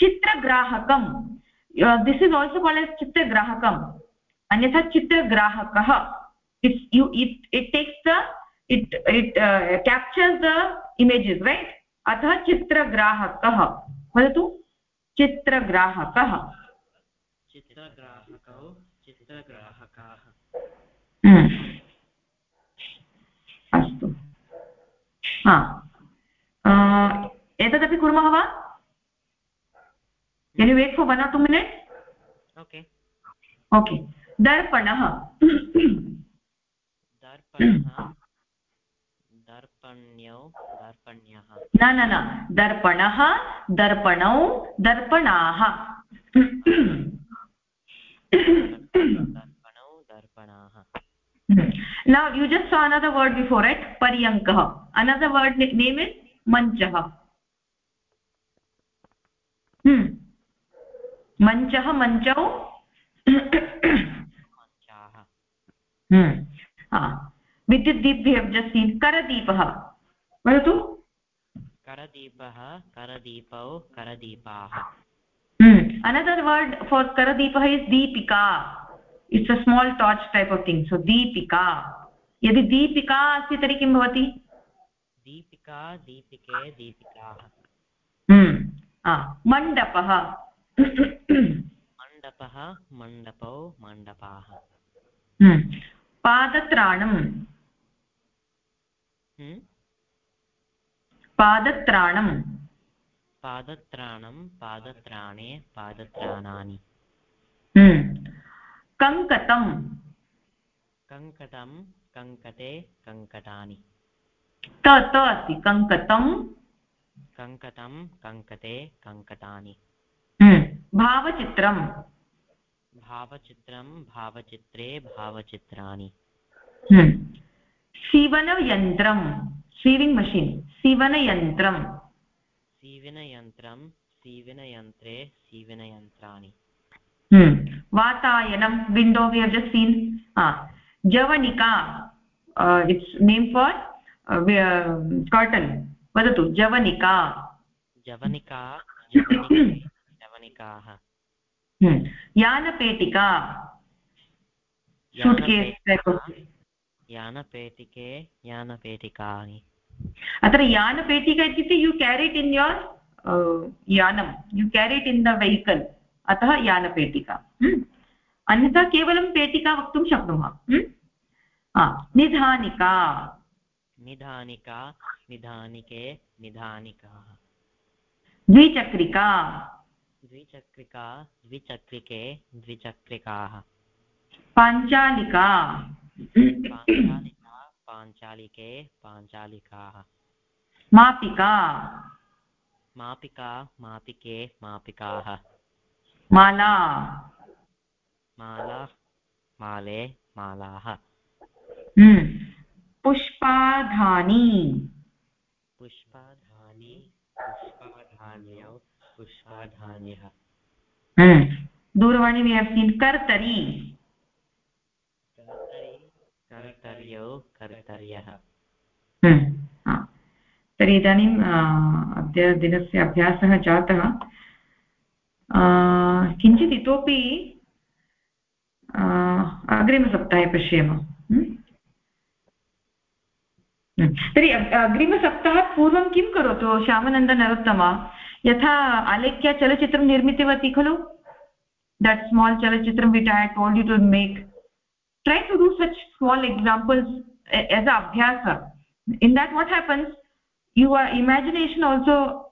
चित्रग्राहकं this is also call as चित्रग्राहकम्. अन्यथा चित्रग्राहकः. It's you it it takes the it it captures the images right अतः चित्रग्राहकः वदतु? चित्रग्राहकः। चित्रग्राहकौ चित्रग्राहकाः। हम्म। अस्तु। हा। एतदपि कुर्मः वा? Can you wait for one or two minutes okay okay दर्पणः। दर्पणः। दर्पण्यौ दर्पण्यः। न न न दर्पणः दर्पणौ दर्पणाः। दर्पणौ दर्पणाः। Now you just word before it पर्यङ्कः। अनदर् वर्ड् नेम् इस् मञ्चः। hmm. मञ्चः मञ्चौ। विद्युद्दीप् वि हव् जस् सीन् करदीपः। वदतु। करदीपः करदीपौ करदीपाः। अनदर् वर्ड् फार् करदीपः is Deepika. It's a small torch type of thing so Deepika. यदि दीपिका अस्ति तर्हि किं भवति? दीपिका दीपिके दीपिकाः। hmm. मण्डपः। मण्डपः मण्डपौ मण्डपाः। hmm. पादत्राणं हम्म? पादत्राणं पादत्राणं पादत्राणे पादत्राणानि कङ्कतं कङ्कटं कङ्कटे कङ्कटानि त त अस्ति कङ्कतं कङ्कटं कङ्कटे कङ्कटानि भावचित्रं भावचित्रं भावचित्रे भावचित्राणि सीवनयन्त्रं सीविङ्ग् मशीन् सीवनयन्त्रं सीवनयन्त्रं सीवनयन्त्रे सीवनयन्त्राणि। वातायनं window we have just seen जवनिका it's name for curtain वदतु जवनिका। जवनिका जवनिकाः हम्म, यानपेटिका। सूट्केस् यानपेटिके यानपेटिकानि। अत्र यानपेटिका इत्युक्ते यु केरि इट् इन् योर् यानं। यु केरि इट् इन् द वेहिकल् अतः यानपेटिका। हम्म। अन्यथा केवलं पेटिका वक्तुं शक्नुमः। हम्म। निधानिका। निधानिका निधानिके निधानिकाः। द्विचक्रिका। द्विचक्रिका द्विचक्रिके द्विचक्रिकाः। पाञ्चालिका। पाञ्चालिका पाञ्चालिके मापिका। मापिका मापिके मापिकाः। माला। माला माले मालाः। हम्म। पुष्पाधानी। पुष्पाधानि पुष्पाधान्यौ पुष्पाधान्यः। हम्म। दूरवाणी वि हव् सीन् कर्तरि। कर्तर्यौ कर्तर्यः। हम्म। तर्हि इदानीम् अद्य दिनस्य अभ्यासः जातः। किञ्चित् इतोपि अग्रिमसप्ताहे पश्येम। हम्म। हम्म। तर्हि अग्रिमसप्ताहात् पूर्वं किं करोतु? श्यामानन्द नरोत्तम। यथा आलेख्य चलचित्रं निर्मितवती खलु? दट् स्माल् चलचित्रं with I told you to make try to do such small examples as a abhyasa in that what happens your imagination also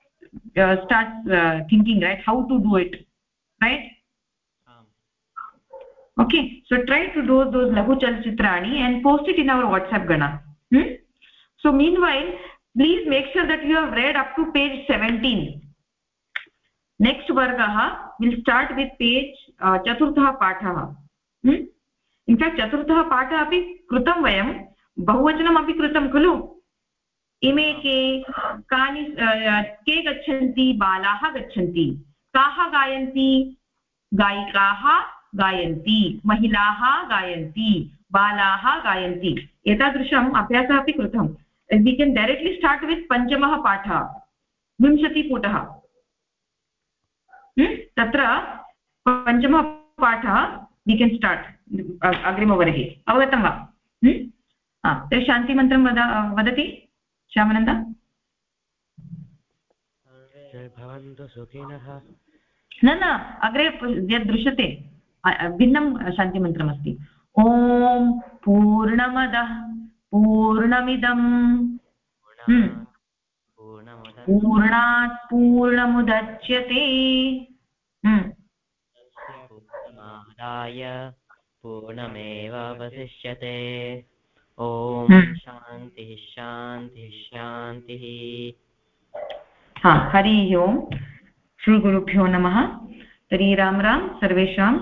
uh, starts uh, thinking right how to do it right आम् okay so try to do those lahu chalchitrani and post it in our whatsapp gana hmm? so meanwhile please make sure that you have read up to page 17 next vargah will start with page uh, chaturthah pathah hmm? In fact चतुर्थः पाठः अपि कृतं वयं बहुवचनमपि कृतं खलु? इमे के कानि के गच्छन्ति? बालाः गच्छन्ति। काः गायन्ति? गायिकाः गायन्ति। महिलाः गायन्ति। बालाः गायन्ति। एतादृशम् अभ्यासः अपि कृतं we can directly start with पञ्चमः पाठः। विंशतिपुटः। तत्र पञ्चमः पाठः वि केन् स्टार्ट् अग्रिमवर्गे अवगतं वा? तर्हि शान्तिमन्त्रं वद वदति श्यामानन्द? न न अग्रे यद् दृश्यते भिन्नं शान्तिमन्त्रमस्ति। ॐ पूर्णमदः पूर्णमिदं। पूर्णात् पूर्णमुदच्यते। पूर्णमेवावशिष्यते। ॐ हम्म। शान्तिः शान्तिः शान्तिः। हा हरि ओम्। श्रीगुरुभ्यो नमः। तर्हि राम राम सर्वेषाम्।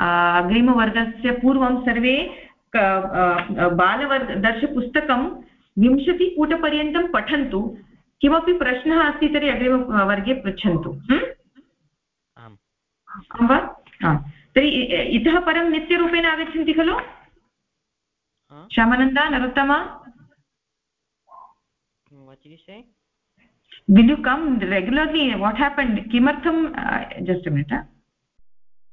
अग्रिमवर्गस्य पूर्वं सर्वे बालवर्गदर्शपुस्तकं विंशतिपुटपर्यन्तं पठन्तु। किमपि प्रश्नः अस्ति तर्हि अग्रिमवर्गे पृच्छन्तु। हम्म? आम्। वा? तर्हि इतः परं नित्यरूपेण आगच्छन्ति खलु? श्यामानन्द नरोत्तम? विलुकं रेग्युलर्लि वाट् हेपन् किमर्थं जस्ट् मिनिट्